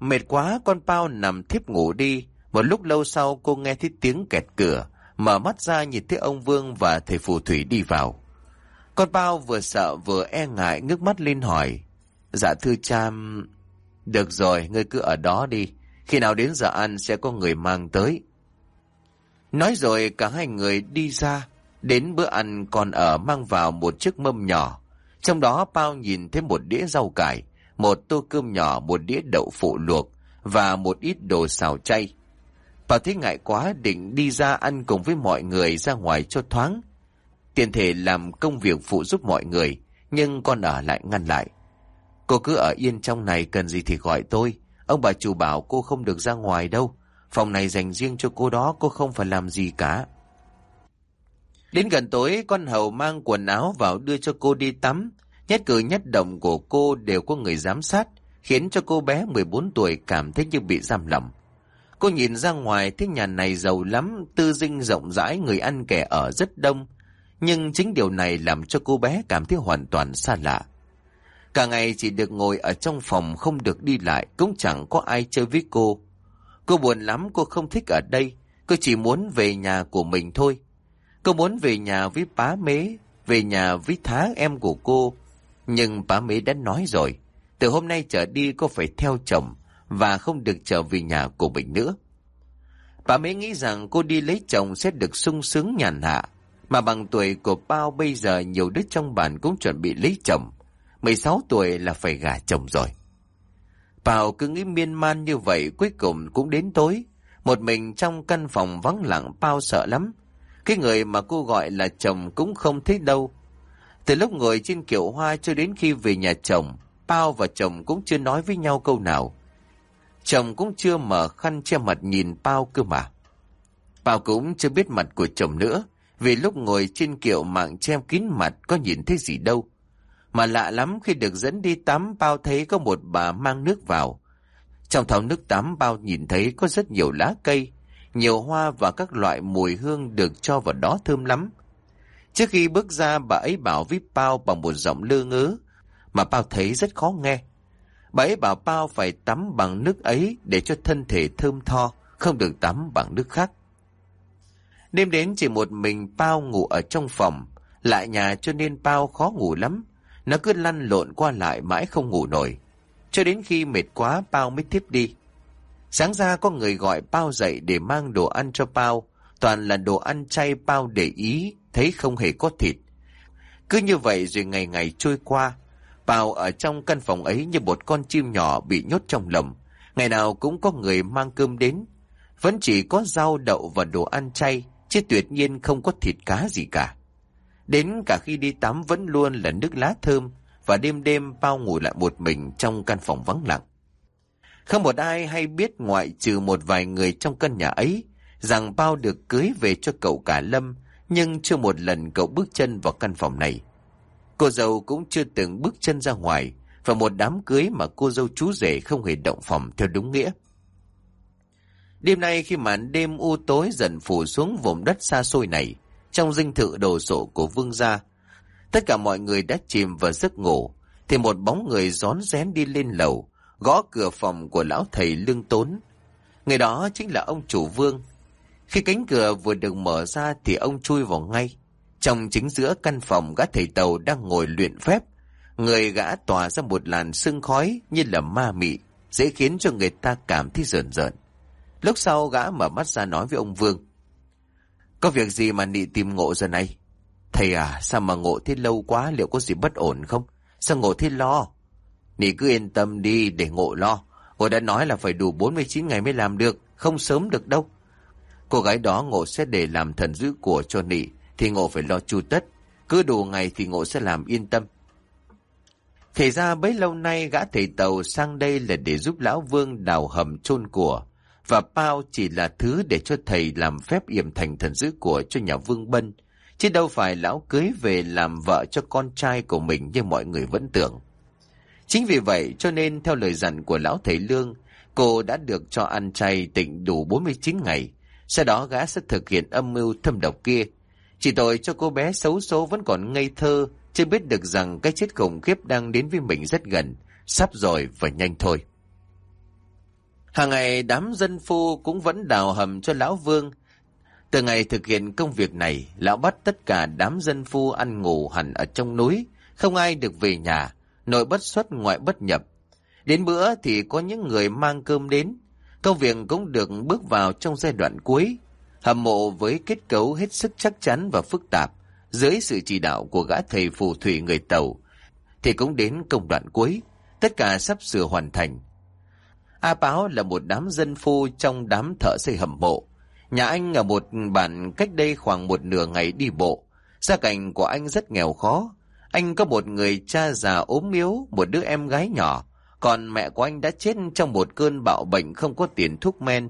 Mệt quá, con Pao nằm thiếp ngủ đi. Một lúc lâu sau cô nghe thấy tiếng kẹt cửa, mở mắt ra nhìn thấy ông Vương và thầy phù thủy đi vào. Con Pao vừa sợ vừa e ngại ngước mắt lên hỏi. Dạ thưa cha... Được rồi, ngươi cứ ở đó đi. Khi nào đến giờ ăn sẽ có người mang tới. Nói rồi cả hai người đi ra. Đến bữa ăn còn ở mang vào một chiếc mâm nhỏ. Trong đó Pao nhìn thấy một đĩa rau cải, một tô cơm nhỏ, một đĩa đậu phụ luộc và một ít đồ xào chay. Pao thấy ngại quá định đi ra ăn cùng với mọi người ra ngoài cho thoáng. Tiền thể làm công việc phụ giúp mọi người, nhưng con ở lại ngăn lại. Cô cứ ở yên trong này cần gì thì gọi tôi. Ông bà chủ bảo cô không được ra ngoài đâu. Phòng này dành riêng cho cô đó, cô không phải làm gì cả. Đến gần tối, con hầu mang quần áo vào đưa cho cô đi tắm. Nhất cử nhất động của cô đều có người giám sát, khiến cho cô bé 14 tuổi cảm thấy như bị giam lỏng. Cô nhìn ra ngoài thấy nhà này giàu lắm, tư dinh rộng rãi, người ăn kẻ ở rất đông. Nhưng chính điều này làm cho cô bé cảm thấy hoàn toàn xa lạ. Cả ngày chỉ được ngồi ở trong phòng không được đi lại, cũng chẳng có ai chơi với cô. Cô buồn lắm, cô không thích ở đây, cô chỉ muốn về nhà của mình thôi. Cô muốn về nhà với bá mế, về nhà với thá em của cô. Nhưng bá mế đã nói rồi, từ hôm nay trở đi cô phải theo chồng và không được trở về nhà của mình nữa. Bà mế nghĩ rằng cô đi lấy chồng sẽ được sung sướng nhàn hạ, mà bằng tuổi của bao bây giờ nhiều đứa trong bản cũng chuẩn bị lấy chồng. 16 tuổi là phải gả chồng rồi. Bảo cứ nghĩ miên man như vậy cuối cùng cũng đến tối. Một mình trong căn phòng vắng lặng bao sợ lắm. Cái người mà cô gọi là chồng cũng không thấy đâu. Từ lúc ngồi trên kiệu hoa cho đến khi về nhà chồng, bao và chồng cũng chưa nói với nhau câu nào. Chồng cũng chưa mở khăn che mặt nhìn bao cơ mà. bao cũng chưa biết mặt của chồng nữa, vì lúc ngồi trên kiệu mạng che kín mặt có nhìn thấy gì đâu. Mà lạ lắm khi được dẫn đi tắm bao thấy có một bà mang nước vào. Trong thau nước tắm bao nhìn thấy có rất nhiều lá cây, nhiều hoa và các loại mùi hương được cho vào đó thơm lắm. Trước khi bước ra bà ấy bảo với Pao bằng một giọng lơ ngớ, mà Pao thấy rất khó nghe. Bà ấy bảo Pao phải tắm bằng nước ấy để cho thân thể thơm tho, không được tắm bằng nước khác. Đêm đến chỉ một mình Pao ngủ ở trong phòng, lại nhà cho nên Pao khó ngủ lắm. Nó cứ lăn lộn qua lại mãi không ngủ nổi. Cho đến khi mệt quá Pao mới thiếp đi. Sáng ra có người gọi Pao dậy để mang đồ ăn cho Pao. Toàn là đồ ăn chay Pao để ý, thấy không hề có thịt. Cứ như vậy rồi ngày ngày trôi qua. Pao ở trong căn phòng ấy như một con chim nhỏ bị nhốt trong lồng. Ngày nào cũng có người mang cơm đến. Vẫn chỉ có rau đậu và đồ ăn chay, chứ tuyệt nhiên không có thịt cá gì cả. Đến cả khi đi tắm vẫn luôn là nước lá thơm và đêm đêm bao ngủ lại một mình trong căn phòng vắng lặng. Không một ai hay biết ngoại trừ một vài người trong căn nhà ấy rằng bao được cưới về cho cậu cả Lâm nhưng chưa một lần cậu bước chân vào căn phòng này. Cô dâu cũng chưa từng bước chân ra ngoài và một đám cưới mà cô dâu chú rể không hề động phòng theo đúng nghĩa. Đêm nay khi màn đêm u tối dần phủ xuống vùng đất xa xôi này, trong dinh thự đồ sộ của vương gia. Tất cả mọi người đã chìm vào giấc ngủ, thì một bóng người rón rén đi lên lầu, gõ cửa phòng của lão thầy lương tốn. Người đó chính là ông chủ vương. Khi cánh cửa vừa được mở ra thì ông chui vào ngay. Trong chính giữa căn phòng gã thầy tàu đang ngồi luyện phép, người gã tỏa ra một làn sương khói như là ma mị, dễ khiến cho người ta cảm thấy rợn rợn. Lúc sau gã mở mắt ra nói với ông Vương. Có việc gì mà nị tìm ngộ giờ này? Thầy à, sao mà ngộ thế lâu quá, liệu có gì bất ổn không? Sao ngộ thế lo? Nị cứ yên tâm đi để ngộ lo. Ngộ đã nói là phải đủ 49 ngày mới làm được, không sớm được đâu. Cô gái đó ngộ sẽ để làm thần giữ của cho nị, thì ngộ phải lo chu tất. Cứ đủ ngày thì ngộ sẽ làm yên tâm. Thì ra bấy lâu nay gã thầy tàu sang đây là để giúp lão vương đào hầm chôn của và bao chỉ là thứ để cho thầy làm phép yểm thành thần dữ của cho nhà Vương Bân, chứ đâu phải lão cưới về làm vợ cho con trai của mình như mọi người vẫn tưởng. Chính vì vậy cho nên theo lời dặn của lão thầy Lương, cô đã được cho ăn chay tịnh đủ 49 ngày, sau đó gã sẽ thực hiện âm mưu thâm độc kia, Chỉ tội cho cô bé xấu số vẫn còn ngây thơ, chưa biết được rằng cái chết khủng khiếp đang đến với mình rất gần, sắp rồi và nhanh thôi. Hàng ngày đám dân phu cũng vẫn đào hầm cho Lão Vương. Từ ngày thực hiện công việc này, Lão bắt tất cả đám dân phu ăn ngủ hẳn ở trong núi, không ai được về nhà, nội bất xuất ngoại bất nhập. Đến bữa thì có những người mang cơm đến, công việc cũng được bước vào trong giai đoạn cuối. Hầm mộ với kết cấu hết sức chắc chắn và phức tạp, dưới sự chỉ đạo của gã thầy phù thủy người Tàu, thì cũng đến công đoạn cuối, tất cả sắp sửa hoàn thành. A Báo là một đám dân phu trong đám thợ xây hầm mộ. Nhà anh ở một bản cách đây khoảng một nửa ngày đi bộ. Gia cảnh của anh rất nghèo khó. Anh có một người cha già ốm yếu, một đứa em gái nhỏ. Còn mẹ của anh đã chết trong một cơn bạo bệnh không có tiền thuốc men.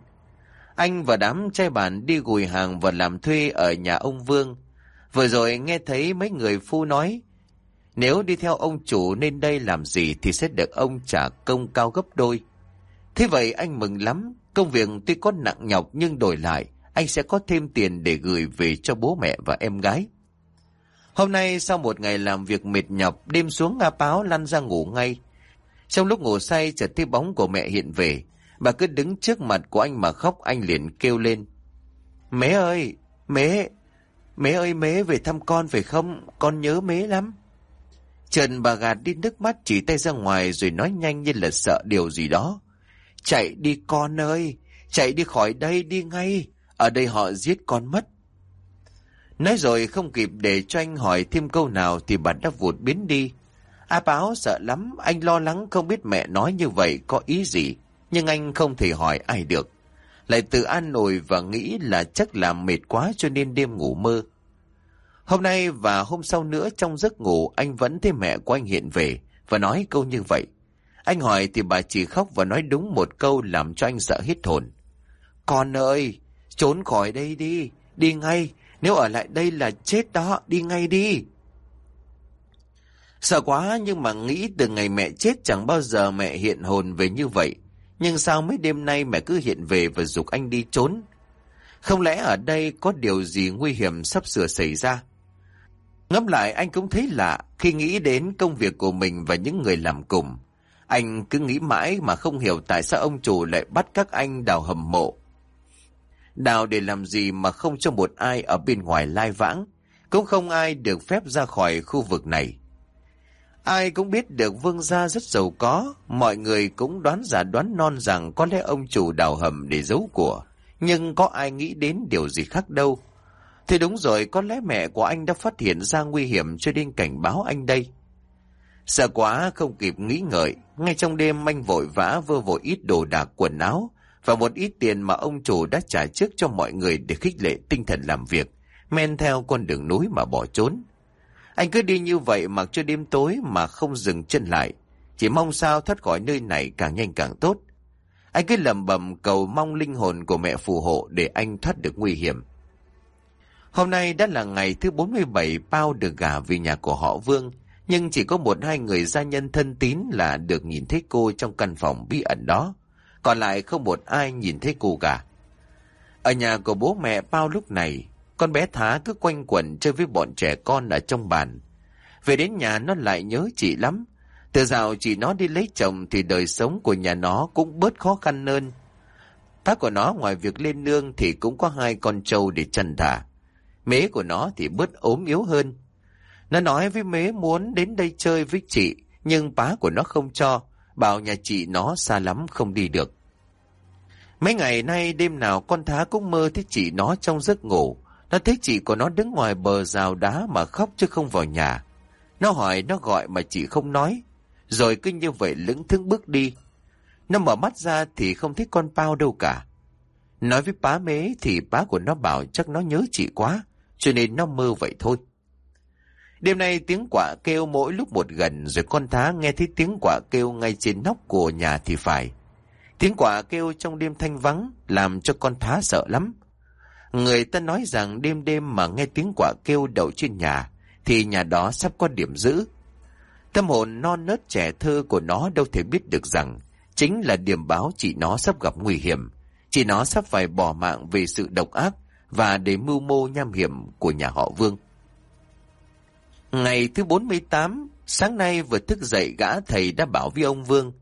Anh và đám trai bản đi gùi hàng và làm thuê ở nhà ông Vương. Vừa rồi nghe thấy mấy người phu nói, nếu đi theo ông chủ nên đây làm gì thì sẽ được ông trả công cao gấp đôi. Thế vậy anh mừng lắm, công việc tuy có nặng nhọc nhưng đổi lại, anh sẽ có thêm tiền để gửi về cho bố mẹ và em gái. Hôm nay sau một ngày làm việc mệt nhọc, đêm xuống Nga Báo lăn ra ngủ ngay. Trong lúc ngủ say chợt thấy bóng của mẹ hiện về, bà cứ đứng trước mặt của anh mà khóc anh liền kêu lên. Mế ơi, mế, mế ơi mế về thăm con phải không? Con nhớ mế lắm. Trần bà gạt đi nước mắt chỉ tay ra ngoài rồi nói nhanh như là sợ điều gì đó. Chạy đi con ơi, chạy đi khỏi đây đi ngay, ở đây họ giết con mất. Nói rồi không kịp để cho anh hỏi thêm câu nào thì bà đã vụt biến đi. A báo sợ lắm, anh lo lắng không biết mẹ nói như vậy có ý gì, nhưng anh không thể hỏi ai được. Lại tự an nổi và nghĩ là chắc là mệt quá cho nên đêm ngủ mơ. Hôm nay và hôm sau nữa trong giấc ngủ anh vẫn thấy mẹ của anh hiện về và nói câu như vậy. Anh hỏi thì bà chỉ khóc và nói đúng một câu làm cho anh sợ hết hồn. Con ơi, trốn khỏi đây đi, đi ngay, nếu ở lại đây là chết đó, đi ngay đi. Sợ quá nhưng mà nghĩ từ ngày mẹ chết chẳng bao giờ mẹ hiện hồn về như vậy. Nhưng sao mấy đêm nay mẹ cứ hiện về và dục anh đi trốn? Không lẽ ở đây có điều gì nguy hiểm sắp sửa xảy ra? Ngẫm lại anh cũng thấy lạ khi nghĩ đến công việc của mình và những người làm cùng. Anh cứ nghĩ mãi mà không hiểu tại sao ông chủ lại bắt các anh đào hầm mộ. Đào để làm gì mà không cho một ai ở bên ngoài lai vãng, cũng không ai được phép ra khỏi khu vực này. Ai cũng biết được vương gia rất giàu có, mọi người cũng đoán giả đoán non rằng có lẽ ông chủ đào hầm để giấu của, nhưng có ai nghĩ đến điều gì khác đâu. Thì đúng rồi, có lẽ mẹ của anh đã phát hiện ra nguy hiểm cho nên cảnh báo anh đây. Sợ quá không kịp nghĩ ngợi, ngay trong đêm anh vội vã vơ vội ít đồ đạc quần áo và một ít tiền mà ông chủ đã trả trước cho mọi người để khích lệ tinh thần làm việc, men theo con đường núi mà bỏ trốn. Anh cứ đi như vậy mặc cho đêm tối mà không dừng chân lại, chỉ mong sao thoát khỏi nơi này càng nhanh càng tốt. Anh cứ lầm bầm cầu mong linh hồn của mẹ phù hộ để anh thoát được nguy hiểm. Hôm nay đã là ngày thứ 47 bao được gả về nhà của họ Vương, nhưng chỉ có một hai người gia nhân thân tín là được nhìn thấy cô trong căn phòng bí ẩn đó. Còn lại không một ai nhìn thấy cô cả. Ở nhà của bố mẹ bao lúc này, con bé Thá cứ quanh quẩn chơi với bọn trẻ con ở trong bàn. Về đến nhà nó lại nhớ chị lắm. Từ dạo chị nó đi lấy chồng thì đời sống của nhà nó cũng bớt khó khăn hơn. Bác của nó ngoài việc lên nương thì cũng có hai con trâu để chăn thả. Mế của nó thì bớt ốm yếu hơn. Nó nói với mế muốn đến đây chơi với chị, nhưng bá của nó không cho, bảo nhà chị nó xa lắm không đi được. Mấy ngày nay đêm nào con thá cũng mơ thấy chị nó trong giấc ngủ. Nó thấy chị của nó đứng ngoài bờ rào đá mà khóc chứ không vào nhà. Nó hỏi, nó gọi mà chị không nói. Rồi cứ như vậy lững thững bước đi. Nó mở mắt ra thì không thấy con Pao đâu cả. Nói với bá mế thì bá của nó bảo chắc nó nhớ chị quá, cho nên nó mơ vậy thôi. Đêm nay tiếng quả kêu mỗi lúc một gần, rồi con thá nghe thấy tiếng quả kêu ngay trên nóc của nhà thì phải. Tiếng quả kêu trong đêm thanh vắng làm cho con thá sợ lắm. Người ta nói rằng đêm đêm mà nghe tiếng quả kêu đậu trên nhà, thì nhà đó sắp có điểm giữ. Tâm hồn non nớt trẻ thơ của nó đâu thể biết được rằng chính là điểm báo chị nó sắp gặp nguy hiểm. Chị nó sắp phải bỏ mạng vì sự độc ác và để mưu mô nham hiểm của nhà họ Vương. Ngày thứ 48, sáng nay vừa thức dậy gã thầy đã bảo với ông Vương.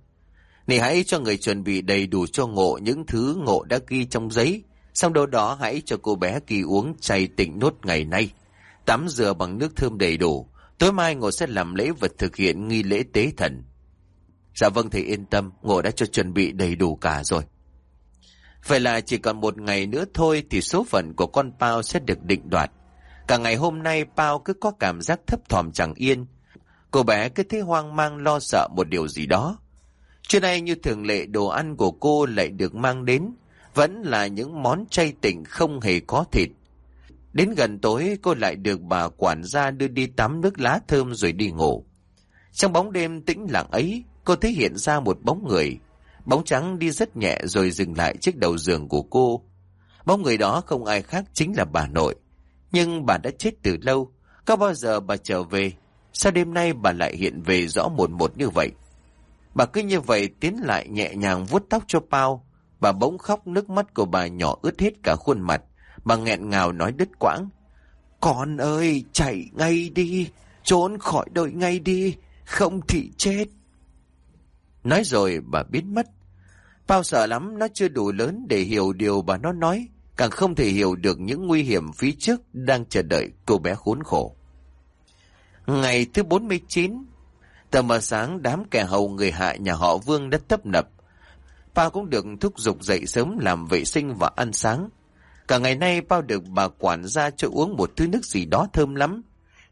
Này hãy cho người chuẩn bị đầy đủ cho ngộ những thứ ngộ đã ghi trong giấy. Xong đâu đó hãy cho cô bé kỳ uống chay tịnh nốt ngày nay. Tắm rửa bằng nước thơm đầy đủ. Tối mai ngộ sẽ làm lễ vật thực hiện nghi lễ tế thần. Dạ vâng thầy yên tâm, ngộ đã cho chuẩn bị đầy đủ cả rồi. Vậy là chỉ còn một ngày nữa thôi thì số phận của con Pao sẽ được định đoạt. Cả ngày hôm nay Pao cứ có cảm giác thấp thỏm chẳng yên. Cô bé cứ thấy hoang mang lo sợ một điều gì đó. Trưa nay như thường lệ đồ ăn của cô lại được mang đến. Vẫn là những món chay tịnh không hề có thịt. Đến gần tối cô lại được bà quản gia đưa đi tắm nước lá thơm rồi đi ngủ. Trong bóng đêm tĩnh lặng ấy, cô thấy hiện ra một bóng người. Bóng trắng đi rất nhẹ rồi dừng lại trước đầu giường của cô. Bóng người đó không ai khác chính là bà nội. Nhưng bà đã chết từ lâu. Có bao giờ bà trở về? Sao đêm nay bà lại hiện về rõ một một như vậy? Bà cứ như vậy tiến lại nhẹ nhàng vuốt tóc cho Pao. Bà bỗng khóc nước mắt của bà nhỏ ướt hết cả khuôn mặt. Bà nghẹn ngào nói đứt quãng. Con ơi, chạy ngay đi, trốn khỏi đội ngay đi, không thì chết. Nói rồi bà biến mất. Pao sợ lắm, nó chưa đủ lớn để hiểu điều bà nó nói, càng không thể hiểu được những nguy hiểm phía trước đang chờ đợi cô bé khốn khổ. Ngày thứ 49, tờ mờ sáng đám kẻ hầu người hạ nhà họ Vương đã tấp nập. Pao cũng được thúc giục dậy sớm làm vệ sinh và ăn sáng. Cả ngày nay Pao được bà quản gia cho uống một thứ nước gì đó thơm lắm.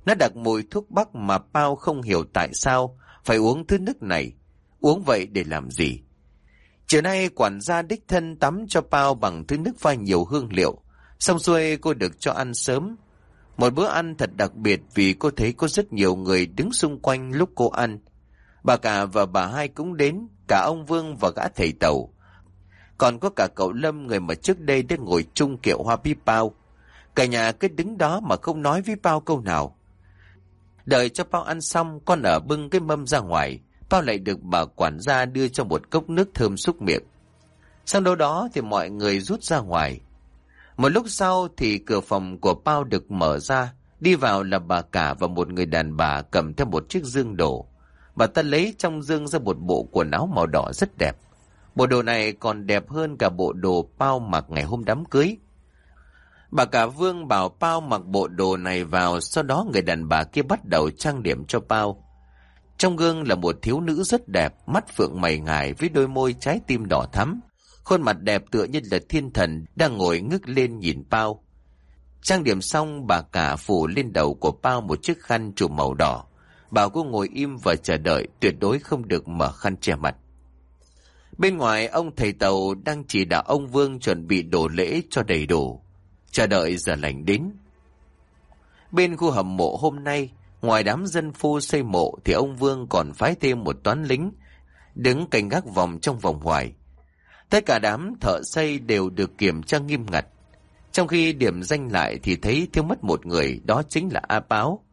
Nó đặc mùi thuốc bắc mà Pao không hiểu tại sao phải uống thứ nước này. Uống vậy để làm gì? Chiều nay quản gia đích thân tắm cho Pao bằng thứ nước pha nhiều hương liệu. Xong xuôi cô được cho ăn sớm. Một bữa ăn thật đặc biệt vì cô thấy có rất nhiều người đứng xung quanh lúc cô ăn. Bà cả và bà hai cũng đến, cả ông Vương và gã thầy tàu. Còn có cả cậu Lâm người mà trước đây đã ngồi chung kiệu hoa bí Pao. Cả nhà cứ đứng đó mà không nói với Pao câu nào. Đợi cho Pao ăn xong, con ở bưng cái mâm ra ngoài. Phao lại được bà quản gia đưa cho một cốc nước thơm xúc miệng. Sau đâu đó thì mọi người rút ra ngoài. Một lúc sau thì cửa phòng của Pao được mở ra, đi vào là bà cả và một người đàn bà cầm theo một chiếc dương đồ. Bà ta lấy trong dương ra một bộ quần áo màu đỏ rất đẹp. Bộ đồ này còn đẹp hơn cả bộ đồ Pao mặc ngày hôm đám cưới. Bà cả Vương bảo Pao mặc bộ đồ này vào, sau đó người đàn bà kia bắt đầu trang điểm cho Pao. Trong gương là một thiếu nữ rất đẹp, mắt phượng mày ngài với đôi môi trái tim đỏ thắm. Khuôn mặt đẹp tựa như là thiên thần đang ngồi ngước lên nhìn Pao. Trang điểm xong bà cả phủ lên đầu của Pao một chiếc khăn trùm màu đỏ. Bảo cô ngồi im và chờ đợi tuyệt đối không được mở khăn che mặt. Bên ngoài ông thầy tàu đang chỉ đạo ông Vương chuẩn bị đồ lễ cho đầy đủ. Chờ đợi giờ lành đến. Bên khu hầm mộ hôm nay, ngoài đám dân phu xây mộ thì ông Vương còn phái thêm một toán lính, đứng canh gác vòng trong vòng ngoài. Tất cả đám thợ xây đều được kiểm tra nghiêm ngặt. Trong khi điểm danh lại thì thấy thiếu mất một người, đó chính là A Báo.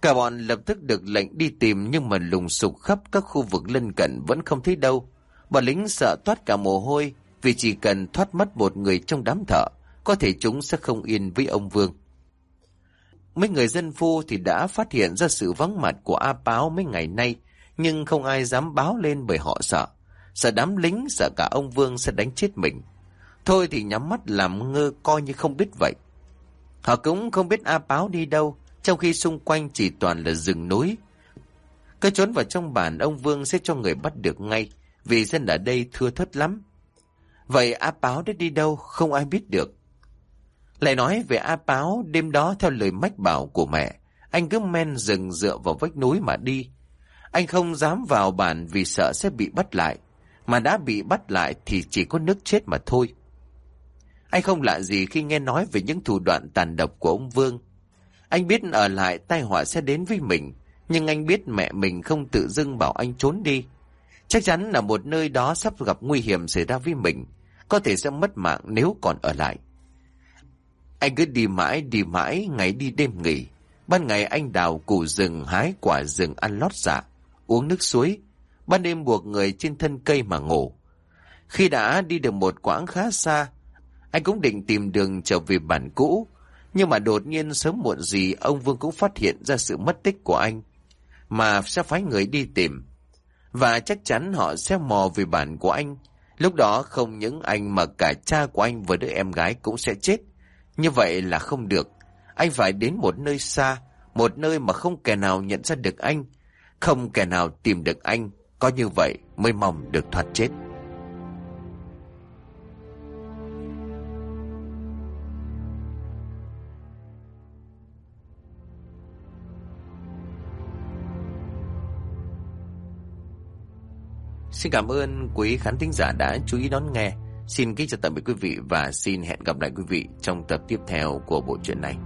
Cả bọn lập tức được lệnh đi tìm nhưng mà lùng sục khắp các khu vực lân cận vẫn không thấy đâu. Bọn lính sợ toát cả mồ hôi vì chỉ cần thoát mất một người trong đám thợ, có thể chúng sẽ không yên với ông Vương. Mấy người dân phu thì đã phát hiện ra sự vắng mặt của A Báo mấy ngày nay, nhưng không ai dám báo lên bởi họ sợ. Sợ đám lính, sợ cả ông Vương sẽ đánh chết mình. Thôi thì nhắm mắt làm ngơ coi như không biết vậy. Họ cũng không biết A Báo đi đâu, trong khi xung quanh chỉ toàn là rừng núi. Cứ trốn vào trong bản ông Vương sẽ cho người bắt được ngay, vì dân ở đây thưa thớt lắm. Vậy A Báo đã đi đâu, không ai biết được. Lại nói về A Báo, đêm đó theo lời mách bảo của mẹ, anh cứ men rừng dựa vào vách núi mà đi. Anh không dám vào bản vì sợ sẽ bị bắt lại, mà đã bị bắt lại thì chỉ có nước chết mà thôi. Anh không lạ gì khi nghe nói về những thủ đoạn tàn độc của ông Vương. Anh biết ở lại tai họa sẽ đến với mình, nhưng anh biết mẹ mình không tự dưng bảo anh trốn đi. Chắc chắn là một nơi đó sắp gặp nguy hiểm xảy ra với mình, có thể sẽ mất mạng nếu còn ở lại. Anh cứ đi mãi đi mãi, ngày đi đêm nghỉ. Ban ngày anh đào củ rừng hái quả rừng ăn lót dạ, uống nước suối. Ban đêm buộc người trên thân cây mà ngủ. Khi đã đi được một quãng khá xa, Anh cũng định tìm đường trở về bản cũ, nhưng mà đột nhiên sớm muộn gì ông Vương cũng phát hiện ra sự mất tích của anh, mà sẽ phái người đi tìm. Và chắc chắn họ sẽ mò về bản của anh. Lúc đó không những anh mà cả cha của anh và đứa em gái cũng sẽ chết. Như vậy là không được. Anh phải đến một nơi xa, một nơi mà không kẻ nào nhận ra được anh, không kẻ nào tìm được anh, có như vậy mới mong được thoát chết. Xin cảm ơn quý khán thính giả đã chú ý đón nghe. Xin kính chào tạm biệt quý vị và xin hẹn gặp lại quý vị trong tập tiếp theo của bộ truyện này.